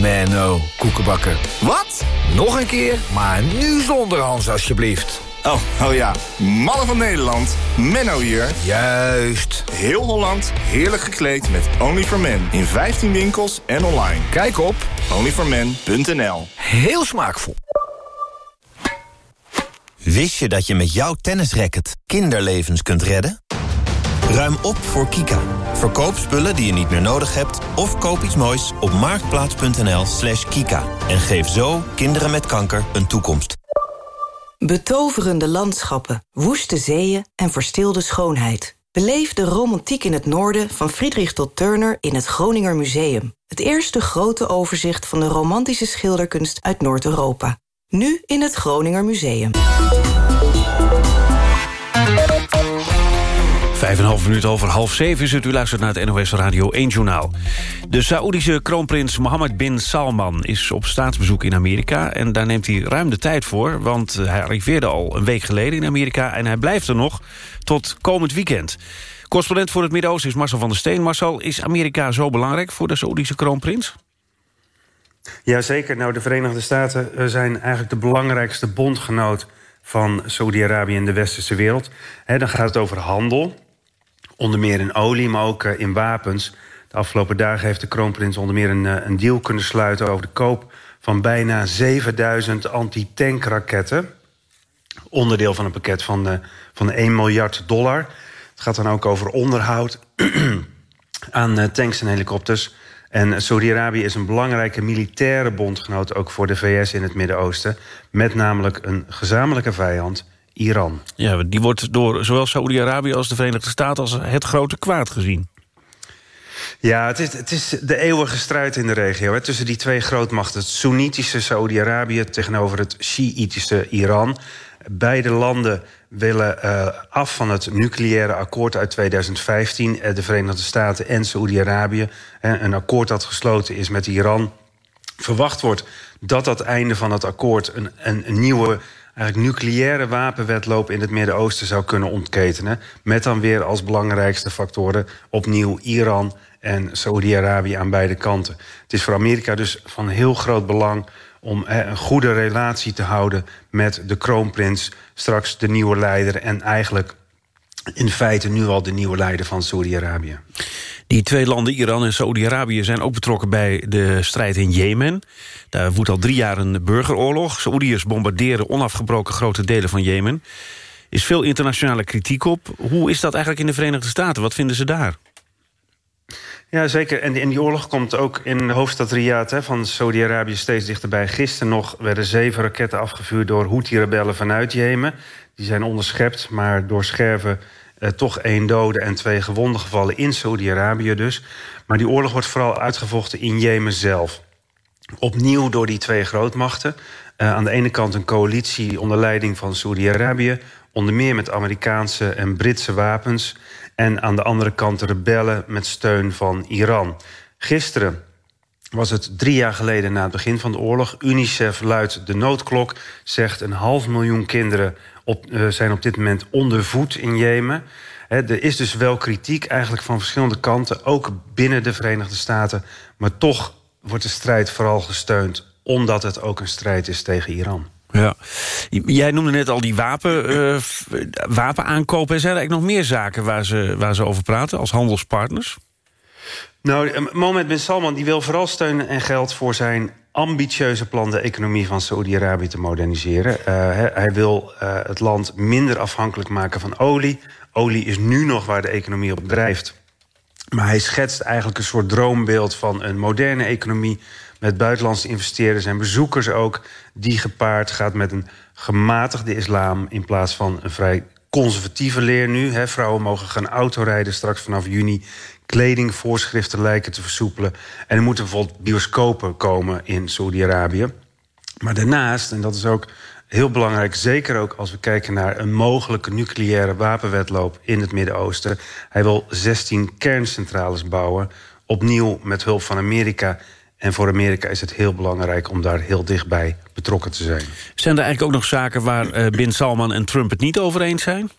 Menno, koekenbakker. Wat? Nog een keer, maar nu zonder Hans alsjeblieft. Oh, oh ja. Mannen van Nederland, Menno hier. Juist. Heel Holland, heerlijk gekleed met Only for Men. In 15 winkels en online. Kijk op onlyformen.nl Heel smaakvol. Wist je dat je met jouw tennisracket kinderlevens kunt redden? Ruim op voor Kika. Verkoop spullen die je niet meer nodig hebt... of koop iets moois op marktplaats.nl slash kika. En geef zo kinderen met kanker een toekomst. Betoverende landschappen, woeste zeeën en verstilde schoonheid. Beleef de romantiek in het noorden van Friedrich tot Turner in het Groninger Museum. Het eerste grote overzicht van de romantische schilderkunst uit Noord-Europa. Nu in het Groninger Museum. Vijf en half minuut over half zeven is het. U luistert naar het NOS Radio 1 Journaal. De Saoedische kroonprins Mohammed bin Salman is op staatsbezoek in Amerika. En daar neemt hij ruim de tijd voor. Want hij arriveerde al een week geleden in Amerika. En hij blijft er nog tot komend weekend. Correspondent voor het Midden-Oosten is Marcel van der Steen. Marcel, is Amerika zo belangrijk voor de Saoedische kroonprins? Jazeker. Nou, de Verenigde Staten eh, zijn eigenlijk de belangrijkste bondgenoot van Saudi-Arabië in de westerse wereld. dan gaat het over handel, onder meer in olie, maar ook eh, in wapens. De afgelopen dagen heeft de kroonprins onder meer een, eh, een deal kunnen sluiten... over de koop van bijna 7000 anti-tankraketten. Onderdeel van een pakket van, uh, van 1 miljard dollar. Het gaat dan ook over onderhoud aan tanks en helikopters... En Saudi-Arabië is een belangrijke militaire bondgenoot... ook voor de VS in het Midden-Oosten. Met namelijk een gezamenlijke vijand, Iran. Ja, die wordt door zowel Saudi-Arabië als de Verenigde Staten... als het grote kwaad gezien. Ja, het is, het is de eeuwige strijd in de regio. Hè, tussen die twee grootmachten. Het Soenitische Saudi-Arabië tegenover het Shiïtische Iran. Beide landen willen uh, af van het nucleaire akkoord uit 2015. Uh, de Verenigde Staten en Saoedi-Arabië. een akkoord dat gesloten is met Iran. Verwacht wordt dat dat einde van het akkoord... een, een, een nieuwe eigenlijk nucleaire wapenwetloop in het Midden-Oosten zou kunnen ontketenen. Met dan weer als belangrijkste factoren opnieuw Iran en Saoedi-Arabië aan beide kanten. Het is voor Amerika dus van heel groot belang om een goede relatie te houden met de kroonprins... straks de nieuwe leider en eigenlijk in feite nu al de nieuwe leider van Saudi-Arabië. Die twee landen, Iran en Saoedi-Arabië... zijn ook betrokken bij de strijd in Jemen. Daar woedt al drie jaar een burgeroorlog. Saoediërs bombarderen onafgebroken grote delen van Jemen. Is veel internationale kritiek op. Hoe is dat eigenlijk in de Verenigde Staten? Wat vinden ze daar? Ja, zeker. En die, die oorlog komt ook in de hoofdstad Riyadh hè, van Saudi-Arabië steeds dichterbij. Gisteren nog werden zeven raketten afgevuurd door Houthi-rebellen vanuit Jemen. Die zijn onderschept, maar door scherven eh, toch één dode en twee gewonden gevallen in Saudi-Arabië dus. Maar die oorlog wordt vooral uitgevochten in Jemen zelf. Opnieuw door die twee grootmachten. Uh, aan de ene kant een coalitie onder leiding van Saudi-Arabië... onder meer met Amerikaanse en Britse wapens... en aan de andere kant rebellen met steun van Iran. Gisteren was het drie jaar geleden na het begin van de oorlog. UNICEF luidt de noodklok, zegt een half miljoen kinderen... Op, uh, zijn op dit moment onder voet in Jemen. He, er is dus wel kritiek eigenlijk van verschillende kanten... ook binnen de Verenigde Staten. Maar toch wordt de strijd vooral gesteund... omdat het ook een strijd is tegen Iran. Ja. Jij noemde net al die wapen, uh, wapenaankopen. Zijn er eigenlijk nog meer zaken waar ze, waar ze over praten als handelspartners? Nou, Mohammed bin Salman die wil vooral steun en geld voor zijn ambitieuze plan de economie van Saoedi-Arabië te moderniseren. Uh, hij wil uh, het land minder afhankelijk maken van olie. Olie is nu nog waar de economie op drijft. Maar hij schetst eigenlijk een soort droombeeld van een moderne economie... met buitenlandse investeerders en bezoekers ook... die gepaard gaat met een gematigde islam... in plaats van een vrij conservatieve leer nu. Vrouwen mogen gaan autorijden straks vanaf juni kledingvoorschriften lijken te versoepelen. En er moeten bijvoorbeeld bioscopen komen in Saudi-Arabië. Maar daarnaast, en dat is ook heel belangrijk... zeker ook als we kijken naar een mogelijke nucleaire wapenwetloop... in het Midden-Oosten. Hij wil 16 kerncentrales bouwen, opnieuw met hulp van Amerika... En voor Amerika is het heel belangrijk om daar heel dichtbij betrokken te zijn. Zijn er eigenlijk ook nog zaken waar uh, Bin Salman en Trump het niet over eens zijn?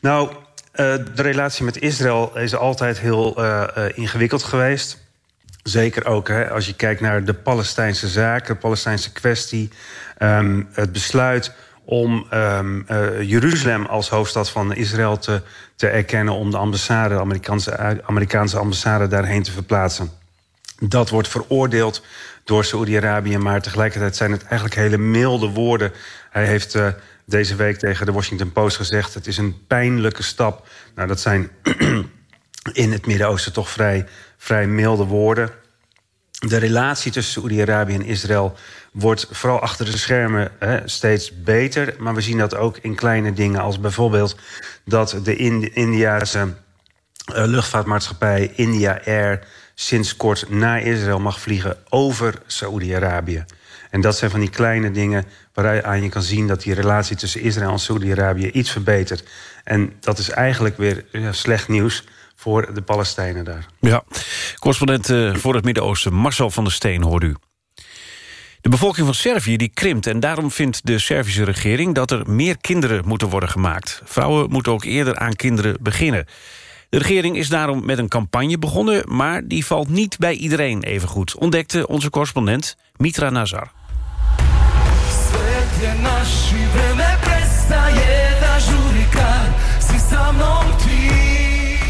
Nou, de relatie met Israël is altijd heel uh, uh, ingewikkeld geweest. Zeker ook hè, als je kijkt naar de Palestijnse zaken, de Palestijnse kwestie. Um, het besluit om um, Jeruzalem als hoofdstad van Israël te, te erkennen... om de ambassade, de Amerikaanse, Amerikaanse ambassade daarheen te verplaatsen. Dat wordt veroordeeld door Saoedi-Arabië... maar tegelijkertijd zijn het eigenlijk hele milde woorden. Hij heeft deze week tegen de Washington Post gezegd... het is een pijnlijke stap. Nou, dat zijn in het Midden-Oosten toch vrij, vrij milde woorden. De relatie tussen Saoedi-Arabië en Israël wordt vooral achter de schermen hè, steeds beter. Maar we zien dat ook in kleine dingen als bijvoorbeeld... dat de Indiase uh, luchtvaartmaatschappij India Air sinds kort naar Israël mag vliegen over Saoedi-Arabië. En dat zijn van die kleine dingen waaraan je kan zien... dat die relatie tussen Israël en Saudi-Arabië iets verbetert. En dat is eigenlijk weer slecht nieuws voor de Palestijnen daar. Ja, correspondent uh, voor het Midden-Oosten Marcel van der Steen hoort u. De bevolking van Servië die krimpt en daarom vindt de Servische regering... dat er meer kinderen moeten worden gemaakt. Vrouwen moeten ook eerder aan kinderen beginnen. De regering is daarom met een campagne begonnen... maar die valt niet bij iedereen even goed, ontdekte onze correspondent Mitra Nazar.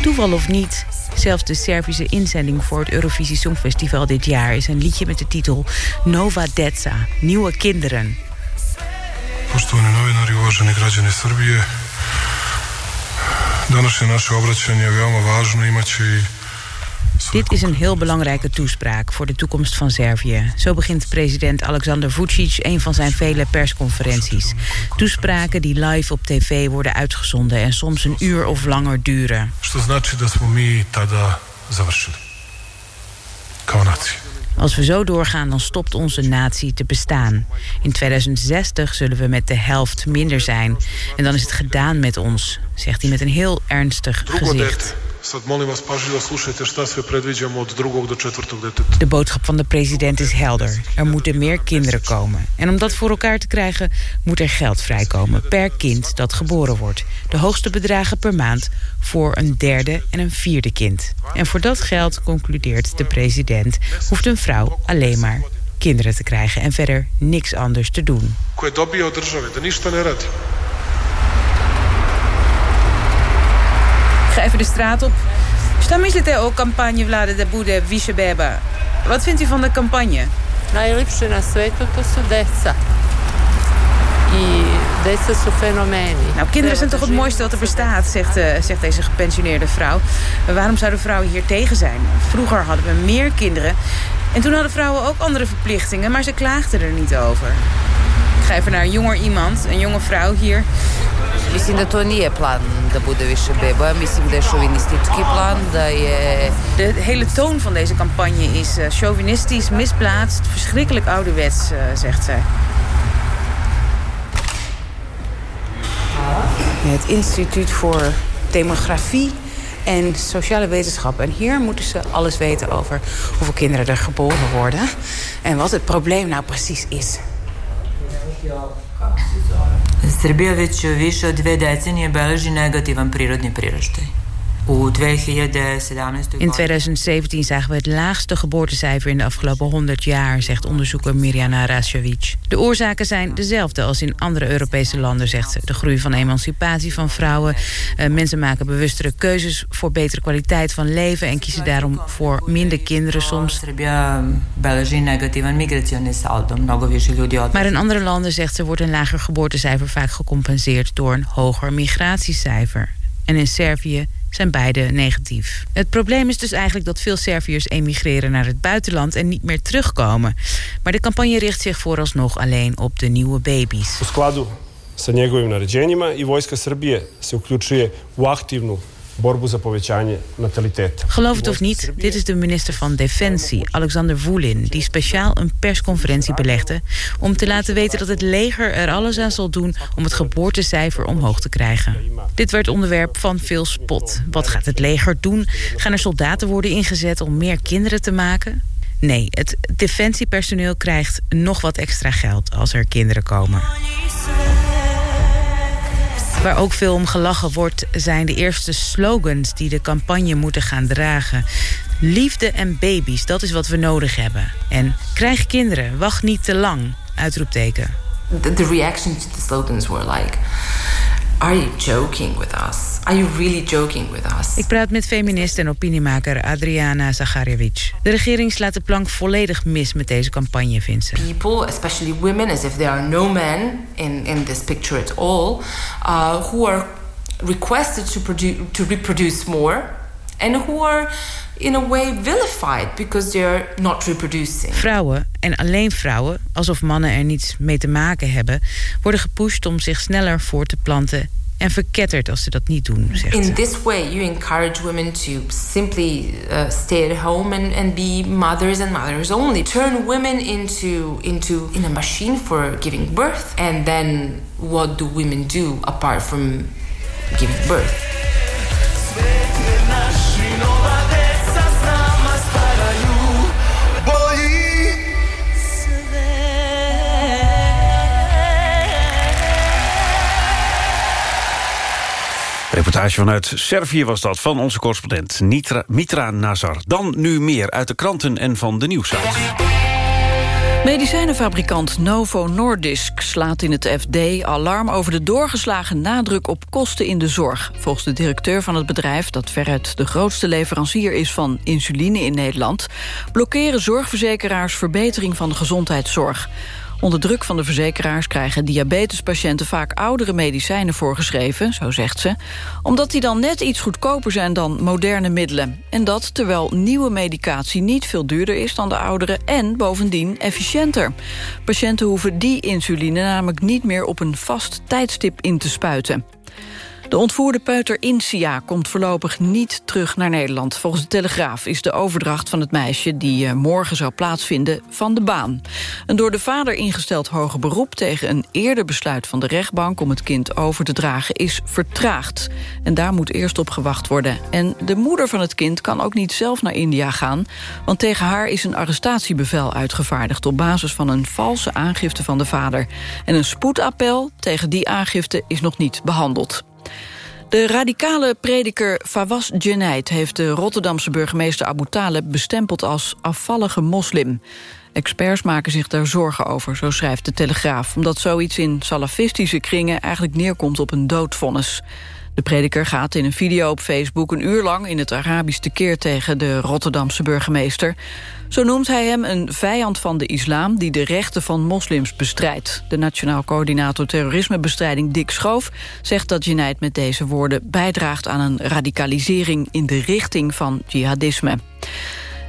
Toeval of niet, zelfs de Servische inzending voor het Eurovisie Songfestival dit jaar... is een liedje met de titel Nova Deca, Nieuwe Kinderen. Poštovani novinari, uvaženi građani Srbije, današnje naše obraćanje je veoma važno, imaće i Dit is een heel belangrijke toespraak voor de toekomst van Servië. Zo begint president Alexander Vucic een van zijn vele persconferenties. Toespraken die live op tv worden uitgezonden en soms een uur of langer duren. Što znači da smo mi tada završili. Kao nacija. Als we zo doorgaan, dan stopt onze natie te bestaan. In 2060 zullen we met de helft minder zijn. En dan is het gedaan met ons, zegt hij met een heel ernstig gezicht. Sad molim vas pažljivo slušajte šta sve predviđamo od drugog do četvrtog deteta. De boodschap van de president is helder. Er moeten meer kinderen komen. En om dat voor elkaar te krijgen moet er geld vrijkomen per kind dat geboren wordt. De hoogste bedragen per maand voor een derde en een vierde kind. En voor dat geld, concludeert de president, hoeft een vrouw alleen maar kinderen te krijgen en verder niks anders te doen. Koje dobije od države, da ništa ne radi. Ga even de straat op. Šta mislite o campagne Vlade da bude više beba? Wat vindt u van de campagne? Najlepše na svetu to su deca. I deca su fenomeni. Nou, kinderen zijn toch het mooiste wat er bestaat, zegt, uh, zegt deze gepensioneerde vrouw. Maar waarom zouden vrouwen hier tegen zijn? Vroeger hadden we meer kinderen. En toen hadden vrouwen ook andere verplichtingen, maar ze klaagden er niet over. Ik ga even naar een jonger iemand, een jonge vrouw hier. Mislim da to nije plan da bude više beba. Mislim da je šovinistički plan, da je... De hele toon van deze campagne is uh, chauvinistisch, misplaatst, verschrikkelijk ouderwets, uh, zegt zij. Het Instituut voor Demografie en Sociale Wetenschappen. En hier moeten ze alles weten over hoeveel kinderen er geboren worden... en wat het probleem nou precies is. Srbija već više od dve decenije beleži negativan prirodni priraštaj. In 2017 zagen we het laagste geboortecijfer in de afgelopen 100 jaar, zegt onderzoeker Mirjana Rasjevic. De oorzaken zijn dezelfde als in andere Europese landen, zegt ze. De groei van emancipatie van vrouwen. Uh, mensen maken bewustere keuzes voor betere kwaliteit van leven en kiezen daarom voor minder kinderen soms. Maar in andere landen, zegt ze, wordt een lager geboortecijfer vaak gecompenseerd door een hoger migratiecijfer. En in Servië zijn beide negatief. Het probleem is dus eigenlijk dat veel Serviërs emigreren naar het buitenland en niet meer terugkomen. Maar de campagne richt zich vooralsnog alleen op de nieuwe baby's. Sa njegovim i Vojska Srbije se uključuje u aktivnu Geloof het of niet, dit is de minister van Defensie, Alexander Voelin... die speciaal een persconferentie belegde... om te laten weten dat het leger er alles aan zal doen... om het geboortecijfer omhoog te krijgen. Dit werd onderwerp van veel spot. Wat gaat het leger doen? Gaan er soldaten worden ingezet om meer kinderen te maken? Nee, het defensiepersoneel krijgt nog wat extra geld als er kinderen komen. Waar ook veel om gelachen wordt, zijn de eerste slogans die de campagne moeten gaan dragen. Liefde en baby's, dat is wat we nodig hebben. En krijg kinderen, wacht niet te lang, uitroepteken. The, the to the slogans were like... Are you joking with us? Are you really joking with us? Ik praat met feminist en opiniemaker Adriana Zagarjevic. De regering slaat de plank volledig mis met deze campagne, vindt ze. People, especially women, as if there are no men in, in this picture at all, uh, who are requested to, to reproduce more and who are in a way vilified because they're not reproducing. Vrouwen, en alleen vrouwen, alsof mannen er niets mee te maken hebben... worden gepusht om zich sneller voor te planten en verketterd als ze dat niet doen, zegt In ze. this way, you encourage women to simply uh, stay at home and, and be mothers and mothers only. Turn women into into in a machine for giving birth. And then what do women do apart from giving birth? Reportage vanuit Servië was dat, van onze correspondent Mitra Nazar. Dan nu meer uit de kranten en van de nieuwsite. Medicijnenfabrikant Novo Nordisk slaat in het FD alarm over de doorgeslagen nadruk op kosten in de zorg. Volgens de directeur van het bedrijf, dat veruit de grootste leverancier is van insuline in Nederland, blokkeren zorgverzekeraars verbetering van de gezondheidszorg. Onder druk van de verzekeraars krijgen diabetespatiënten vaak oudere medicijnen voorgeschreven, zo zegt ze, omdat die dan net iets goedkoper zijn dan moderne middelen. En dat terwijl nieuwe medicatie niet veel duurder is dan de oudere en bovendien efficiënter. Patiënten hoeven die insuline namelijk niet meer op een vast tijdstip in te spuiten. De ontvoerde peuter Insia komt voorlopig niet terug naar Nederland. Volgens de Telegraaf is de overdracht van het meisje... die eh, morgen zou plaatsvinden, van de baan. Een door de vader ingesteld hoger beroep... tegen een eerder besluit van de rechtbank om het kind over te dragen... is vertraagd. En daar moet eerst op gewacht worden. En de moeder van het kind kan ook niet zelf naar India gaan... want tegen haar is een arrestatiebevel uitgevaardigd... op basis van een valse aangifte van de vader. En een spoedappel tegen die aangifte is nog niet behandeld. De radicale prediker Fawaz Genaid heeft de Rotterdamse burgemeester Abu Taleb bestempeld als afvallige moslim. Experts maken zich daar zorgen over, zo schrijft de Telegraaf... omdat zoiets in salafistische kringen eigenlijk neerkomt op een doodvonnis. De prediker gaat in een video op Facebook een uur lang in het Arabisch tekeer tegen de Rotterdamse burgemeester. Zo noemt hij hem een vijand van de islam die de rechten van moslims bestrijdt. De Nationaal Coördinator Terrorismebestrijding Dick Schoof zegt dat Junaid met deze woorden bijdraagt aan een radicalisering in de richting van jihadisme.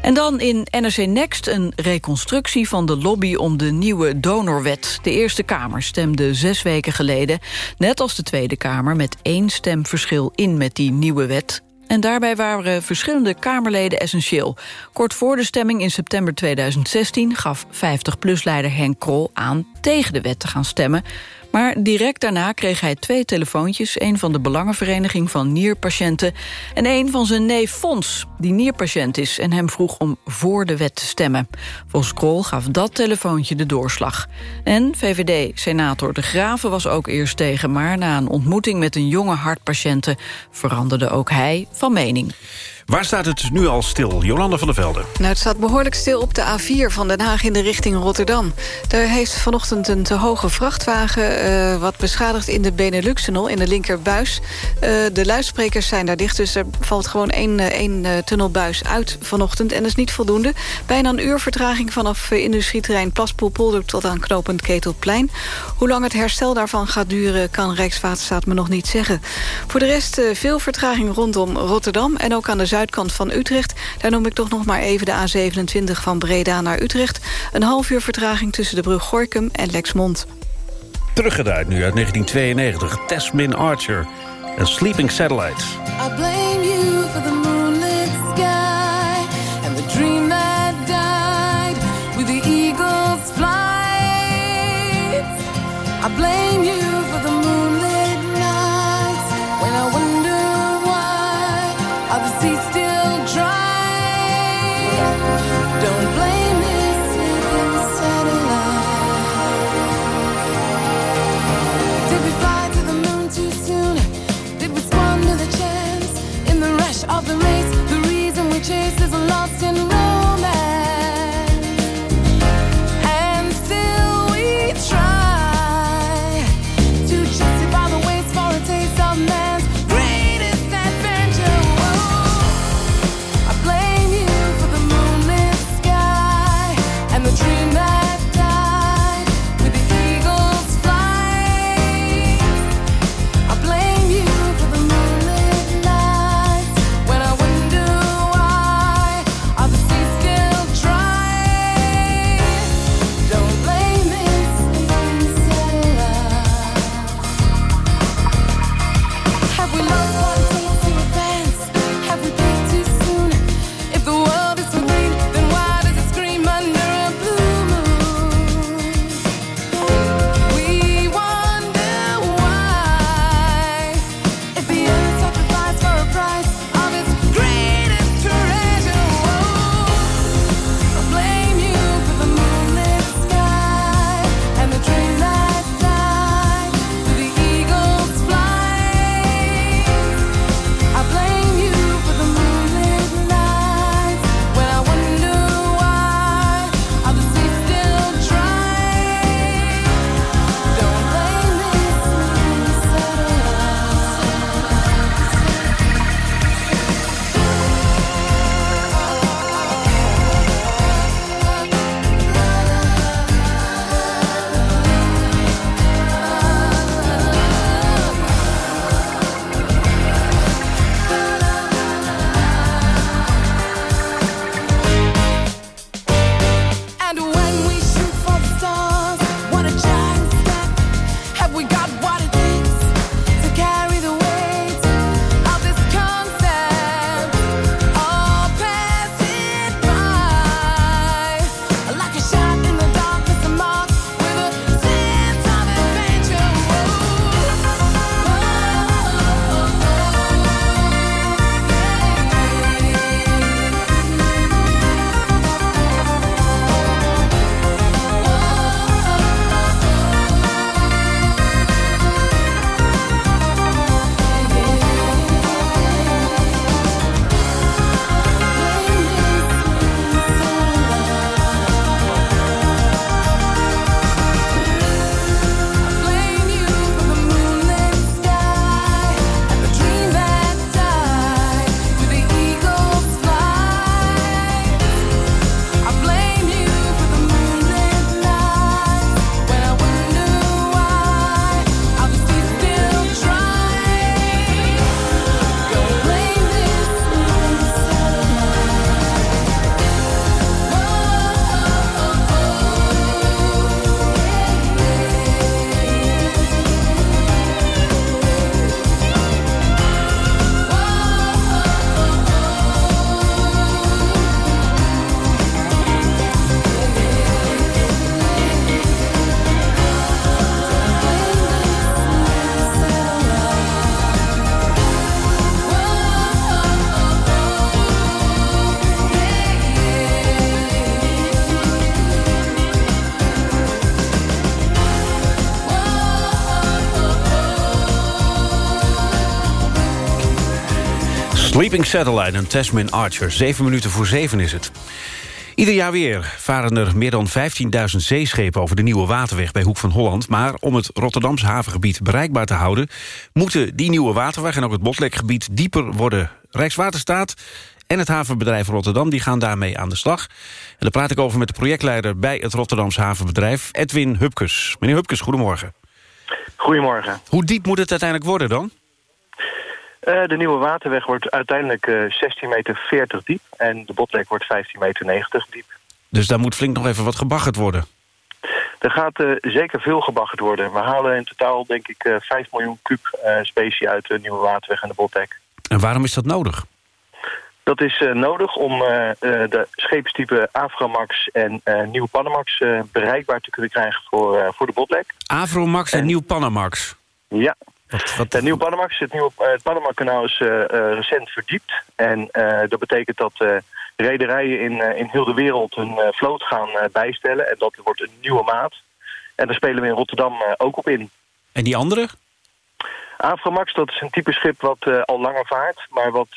En dan in NRC Next een reconstructie van de lobby om de nieuwe donorwet. De Eerste Kamer stemde zes weken geleden, net als de Tweede Kamer... met één stemverschil in met die nieuwe wet. En daarbij waren verschillende Kamerleden essentieel. Kort voor de stemming in september 2016 gaf 50PLUS-leider Henk Krol aan tegen de wet te gaan stemmen. Maar direct daarna kreeg hij twee telefoontjes... een van de Belangenvereniging van Nierpatiënten... en een van zijn neef Fons, die nierpatiënt is... en hem vroeg om voor de wet te stemmen. Volgens Krol gaf dat telefoontje de doorslag. En VVD-senator De Graven was ook eerst tegen... maar na een ontmoeting met een jonge hartpatiënte... veranderde ook hij van mening. Waar staat het nu al stil? Jolanda van der Velde. Nou, het staat behoorlijk stil op de A4 van Den Haag in de richting Rotterdam. Daar heeft vanochtend een te hoge vrachtwagen... Uh, wat beschadigd in de Benelux-tunnel, in de linkerbuis. Uh, de luidsprekers zijn daar dicht, dus er valt gewoon één, één uh, tunnelbuis uit vanochtend. En dat is niet voldoende. Bijna een uur vertraging vanaf industrieterrein Plaspoelpolder... tot aan knooppunt Ketelplein. Hoe lang het herstel daarvan gaat duren... kan Rijkswaterstaat me nog niet zeggen. Voor de rest veel vertraging rondom Rotterdam... en ook aan de zuidkant van Utrecht. Daar noem ik toch nog maar even de A27 van Breda naar Utrecht. Een half uur vertraging tussen de brug Gorkum en Lexmond. Teruggedraaid nu uit 1992. Tasmin Archer en Sleeping Satellites. I blame you for the Sleeping Satellite en Tasmin Archer. Zeven minuten voor zeven is het. Ieder jaar weer varen er meer dan 15.000 zeeschepen over de Nieuwe Waterweg bij Hoek van Holland. Maar om het Rotterdamse havengebied bereikbaar te houden... moeten die Nieuwe Waterweg en ook het Botlekgebied dieper worden. Rijkswaterstaat en het havenbedrijf Rotterdam die gaan daarmee aan de slag. En daar praat ik over met de projectleider bij het Rotterdamse havenbedrijf... Edwin Hupkes. Meneer Hupkes, goedemorgen. Goedemorgen. Hoe diep moet het uiteindelijk worden dan? Uh, de nieuwe waterweg wordt uiteindelijk uh, 16 meter 40 diep. En de botlek wordt 15 meter 90 diep. Dus daar moet flink nog even wat gebaggerd worden? Er gaat uh, zeker veel gebaggerd worden. We halen in totaal denk ik 5 miljoen kub specie uit de nieuwe waterweg en de botlek. En waarom is dat nodig? Dat is nodig om de scheepstype Afromax en Nieuw Panamax bereikbaar te kunnen krijgen voor, voor de botlek. Afromax en, en Nieuw Panamax? Ja, wat, wat... Het nieuwe Panamax, het nieuwe het Panama-kanaal is uh, recent verdiept. En dat betekent dat rederijen in, in heel de wereld hun vloot gaan bijstellen. En dat wordt een nieuwe maat. En daar spelen we in Rotterdam ook op in. En die andere? Aframax, dat is een type schip wat al langer vaart... maar wat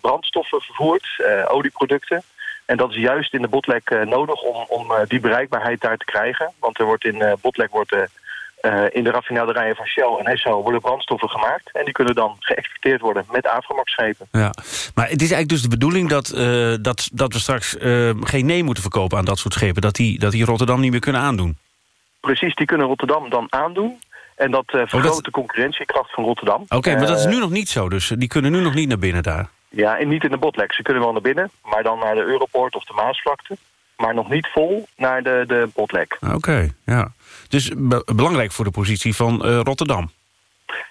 brandstoffen vervoert, olieproducten. En dat is juist in de botlek nodig om, om die bereikbaarheid daar te krijgen. Want er wordt in botlek wordt uh, in de raffinaderijen van Shell en Esso worden brandstoffen gemaakt. En die kunnen dan geëxporteerd worden met Aframax-schepen. Ja, maar het is eigenlijk dus de bedoeling dat, uh, dat, dat we straks uh, geen nee moeten verkopen aan dat soort schepen. Dat die, dat die Rotterdam niet meer kunnen aandoen. Precies, die kunnen Rotterdam dan aandoen. En dat vergroot oh, dat... de concurrentiekracht van Rotterdam. Oké, okay, maar dat is nu nog niet zo. Dus die kunnen nu nog niet naar binnen daar. Ja, en niet in de botlek. Ze kunnen wel naar binnen, maar dan naar de Europoort of de Maasvlakte. Maar nog niet vol naar de, de botlek. Oké, ja. Dus belangrijk voor de positie van uh, Rotterdam.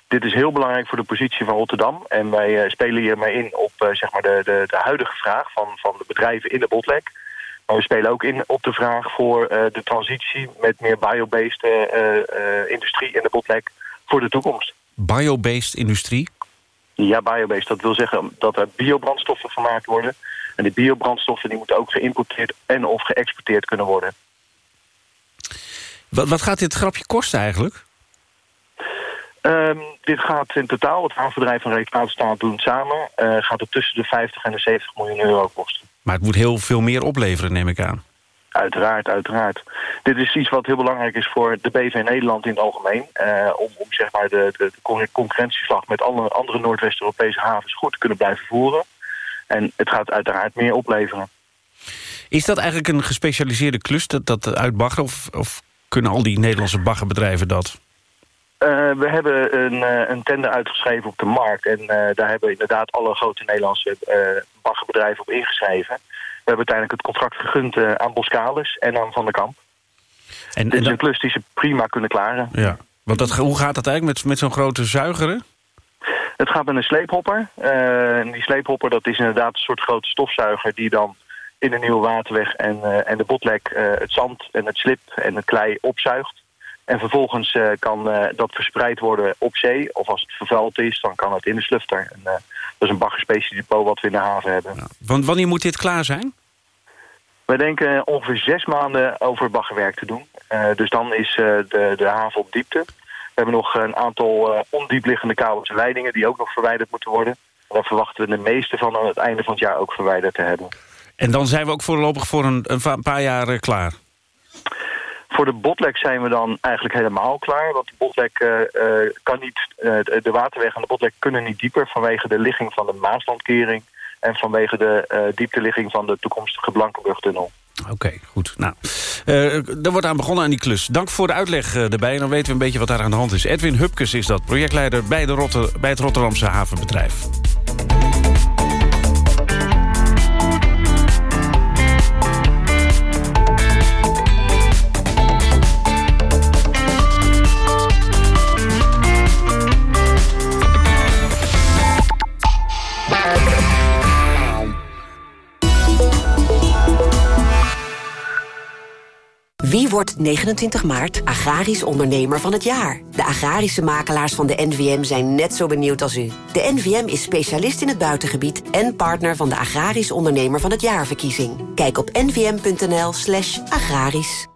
Dit is heel belangrijk voor de positie van Rotterdam. En wij uh, spelen hiermee in op uh, zeg maar de, de, de huidige vraag van, van de bedrijven in de botlek. Maar we spelen ook in op de vraag voor de transitie met meer biobased industrie in de botlek voor de toekomst. Biobased industrie? Ja, biobased. Dat wil zeggen dat er biobrandstoffen gemaakt worden. En die biobrandstoffen die moeten ook geïmporteerd en of geëxporteerd kunnen worden. Wat, wat gaat dit grapje kosten eigenlijk? Um, dit gaat in totaal, het havenbedrijf en Rijkswaterstaat doen samen... Uh, gaat het tussen de 50 en de 70 miljoen euro kosten. Maar het moet heel veel meer opleveren, neem ik aan. Uiteraard, uiteraard. Dit is iets wat heel belangrijk is voor de BV Nederland in het algemeen. Uh, om, om zeg maar de, de, de concurrentieslag met alle andere Noordwest-Europese havens goed te kunnen blijven voeren. En het gaat uiteraard meer opleveren. Is dat eigenlijk een gespecialiseerde klus, dat, dat uitbaggen? Of, of kunnen al die Nederlandse baggerbedrijven dat? Uh, we hebben een, uh, een, tender uitgeschreven op de markt. En uh, daar hebben inderdaad alle grote Nederlandse baggerbedrijven op ingeschreven. We hebben uiteindelijk het contract gegund aan Boskalis en aan Van der Kamp. En, Dit is een klus die ze prima kunnen klaren. Ja. Want dat, hoe gaat dat eigenlijk met, met zo'n grote zuigeren? Het gaat met een sleephopper. en die sleephopper dat is inderdaad een soort grote stofzuiger... die dan in de nieuwe waterweg en, uh, en de botlek uh, het zand en het slip en het klei opzuigt. En vervolgens uh, kan dat verspreid worden op zee. Of als het vervuild is, dan kan het in de slufter. En, dat is een baggerspeciedepot wat we in de haven hebben. Ja. Want wanneer moet dit klaar zijn? Wij denken ongeveer zes maanden over baggerwerk te doen. dus dan is de, de haven op diepte. We hebben nog een aantal ondiep liggende kabels en leidingen... die ook nog verwijderd moeten worden. Daar verwachten we de meeste van aan het einde van het jaar ook verwijderd te hebben. En dan zijn we ook voorlopig voor een, een paar jaar eh, klaar? Voor de botlek zijn we dan eigenlijk helemaal klaar. Want de botlek uh, kan niet, de waterweg en de botlek kunnen niet dieper... vanwege de ligging van de Maaslandkering... en vanwege de diepteligging van de toekomstige Blankenburgtunnel. Oké, goed. Nou, uh, er wordt aan begonnen aan die klus. Dank voor de uitleg uh, erbij. En dan weten we een beetje wat daar aan de hand is. Edwin Hupkes is dat, projectleider bij, de Rotter bij het Rotterdamse havenbedrijf. Wie wordt 29 maart agrarisch ondernemer van het jaar? De agrarische makelaars van de NVM zijn net zo benieuwd als u. De NVM is specialist in het buitengebied en partner van de agrarisch ondernemer van het jaarverkiezing. Kijk op nvm.nl slash agrarisch.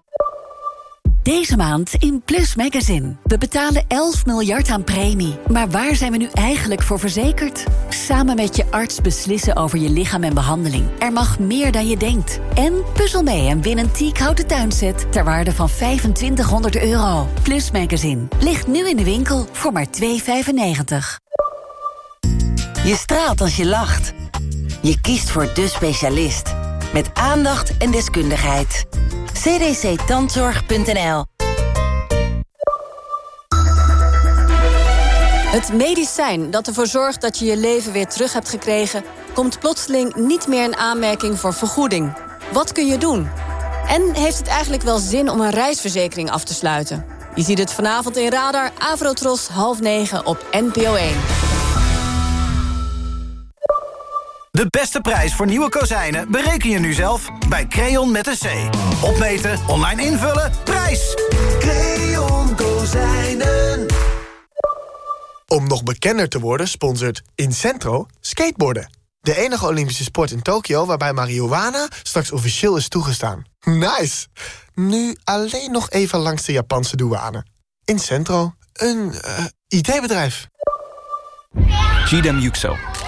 Deze maand in Plus Magazine. We betalen 11 miljard aan premie. Maar waar zijn we nu eigenlijk voor verzekerd? Samen met je arts beslissen over je lichaam en behandeling. Er mag meer dan je denkt. En puzzel mee en win een teak houten tuinset ter waarde van 2500 euro. Plus Magazine. Ligt nu in de winkel voor maar 2,95. Je straalt als je lacht. Je kiest voor de specialist. Met aandacht en deskundigheid. cdctandzorg.nl Het medicijn dat ervoor zorgt dat je je leven weer terug hebt gekregen... komt plotseling niet meer in aanmerking voor vergoeding. Wat kun je doen? En heeft het eigenlijk wel zin om een reisverzekering af te sluiten? Je ziet het vanavond in Radar Avrotros half negen op NPO 1. De beste prijs voor nieuwe kozijnen bereken je nu zelf bij Creon met een C. Opmeten, online invullen, prijs! Creon Kozijnen. Om nog bekender te worden sponsort Incentro skateboarden. De enige Olympische sport in Tokio waarbij marihuana straks officieel is toegestaan. Nice! Nu alleen nog even langs de Japanse douane. Incentro, een uh, IT-bedrijf. Gidem Yüksel,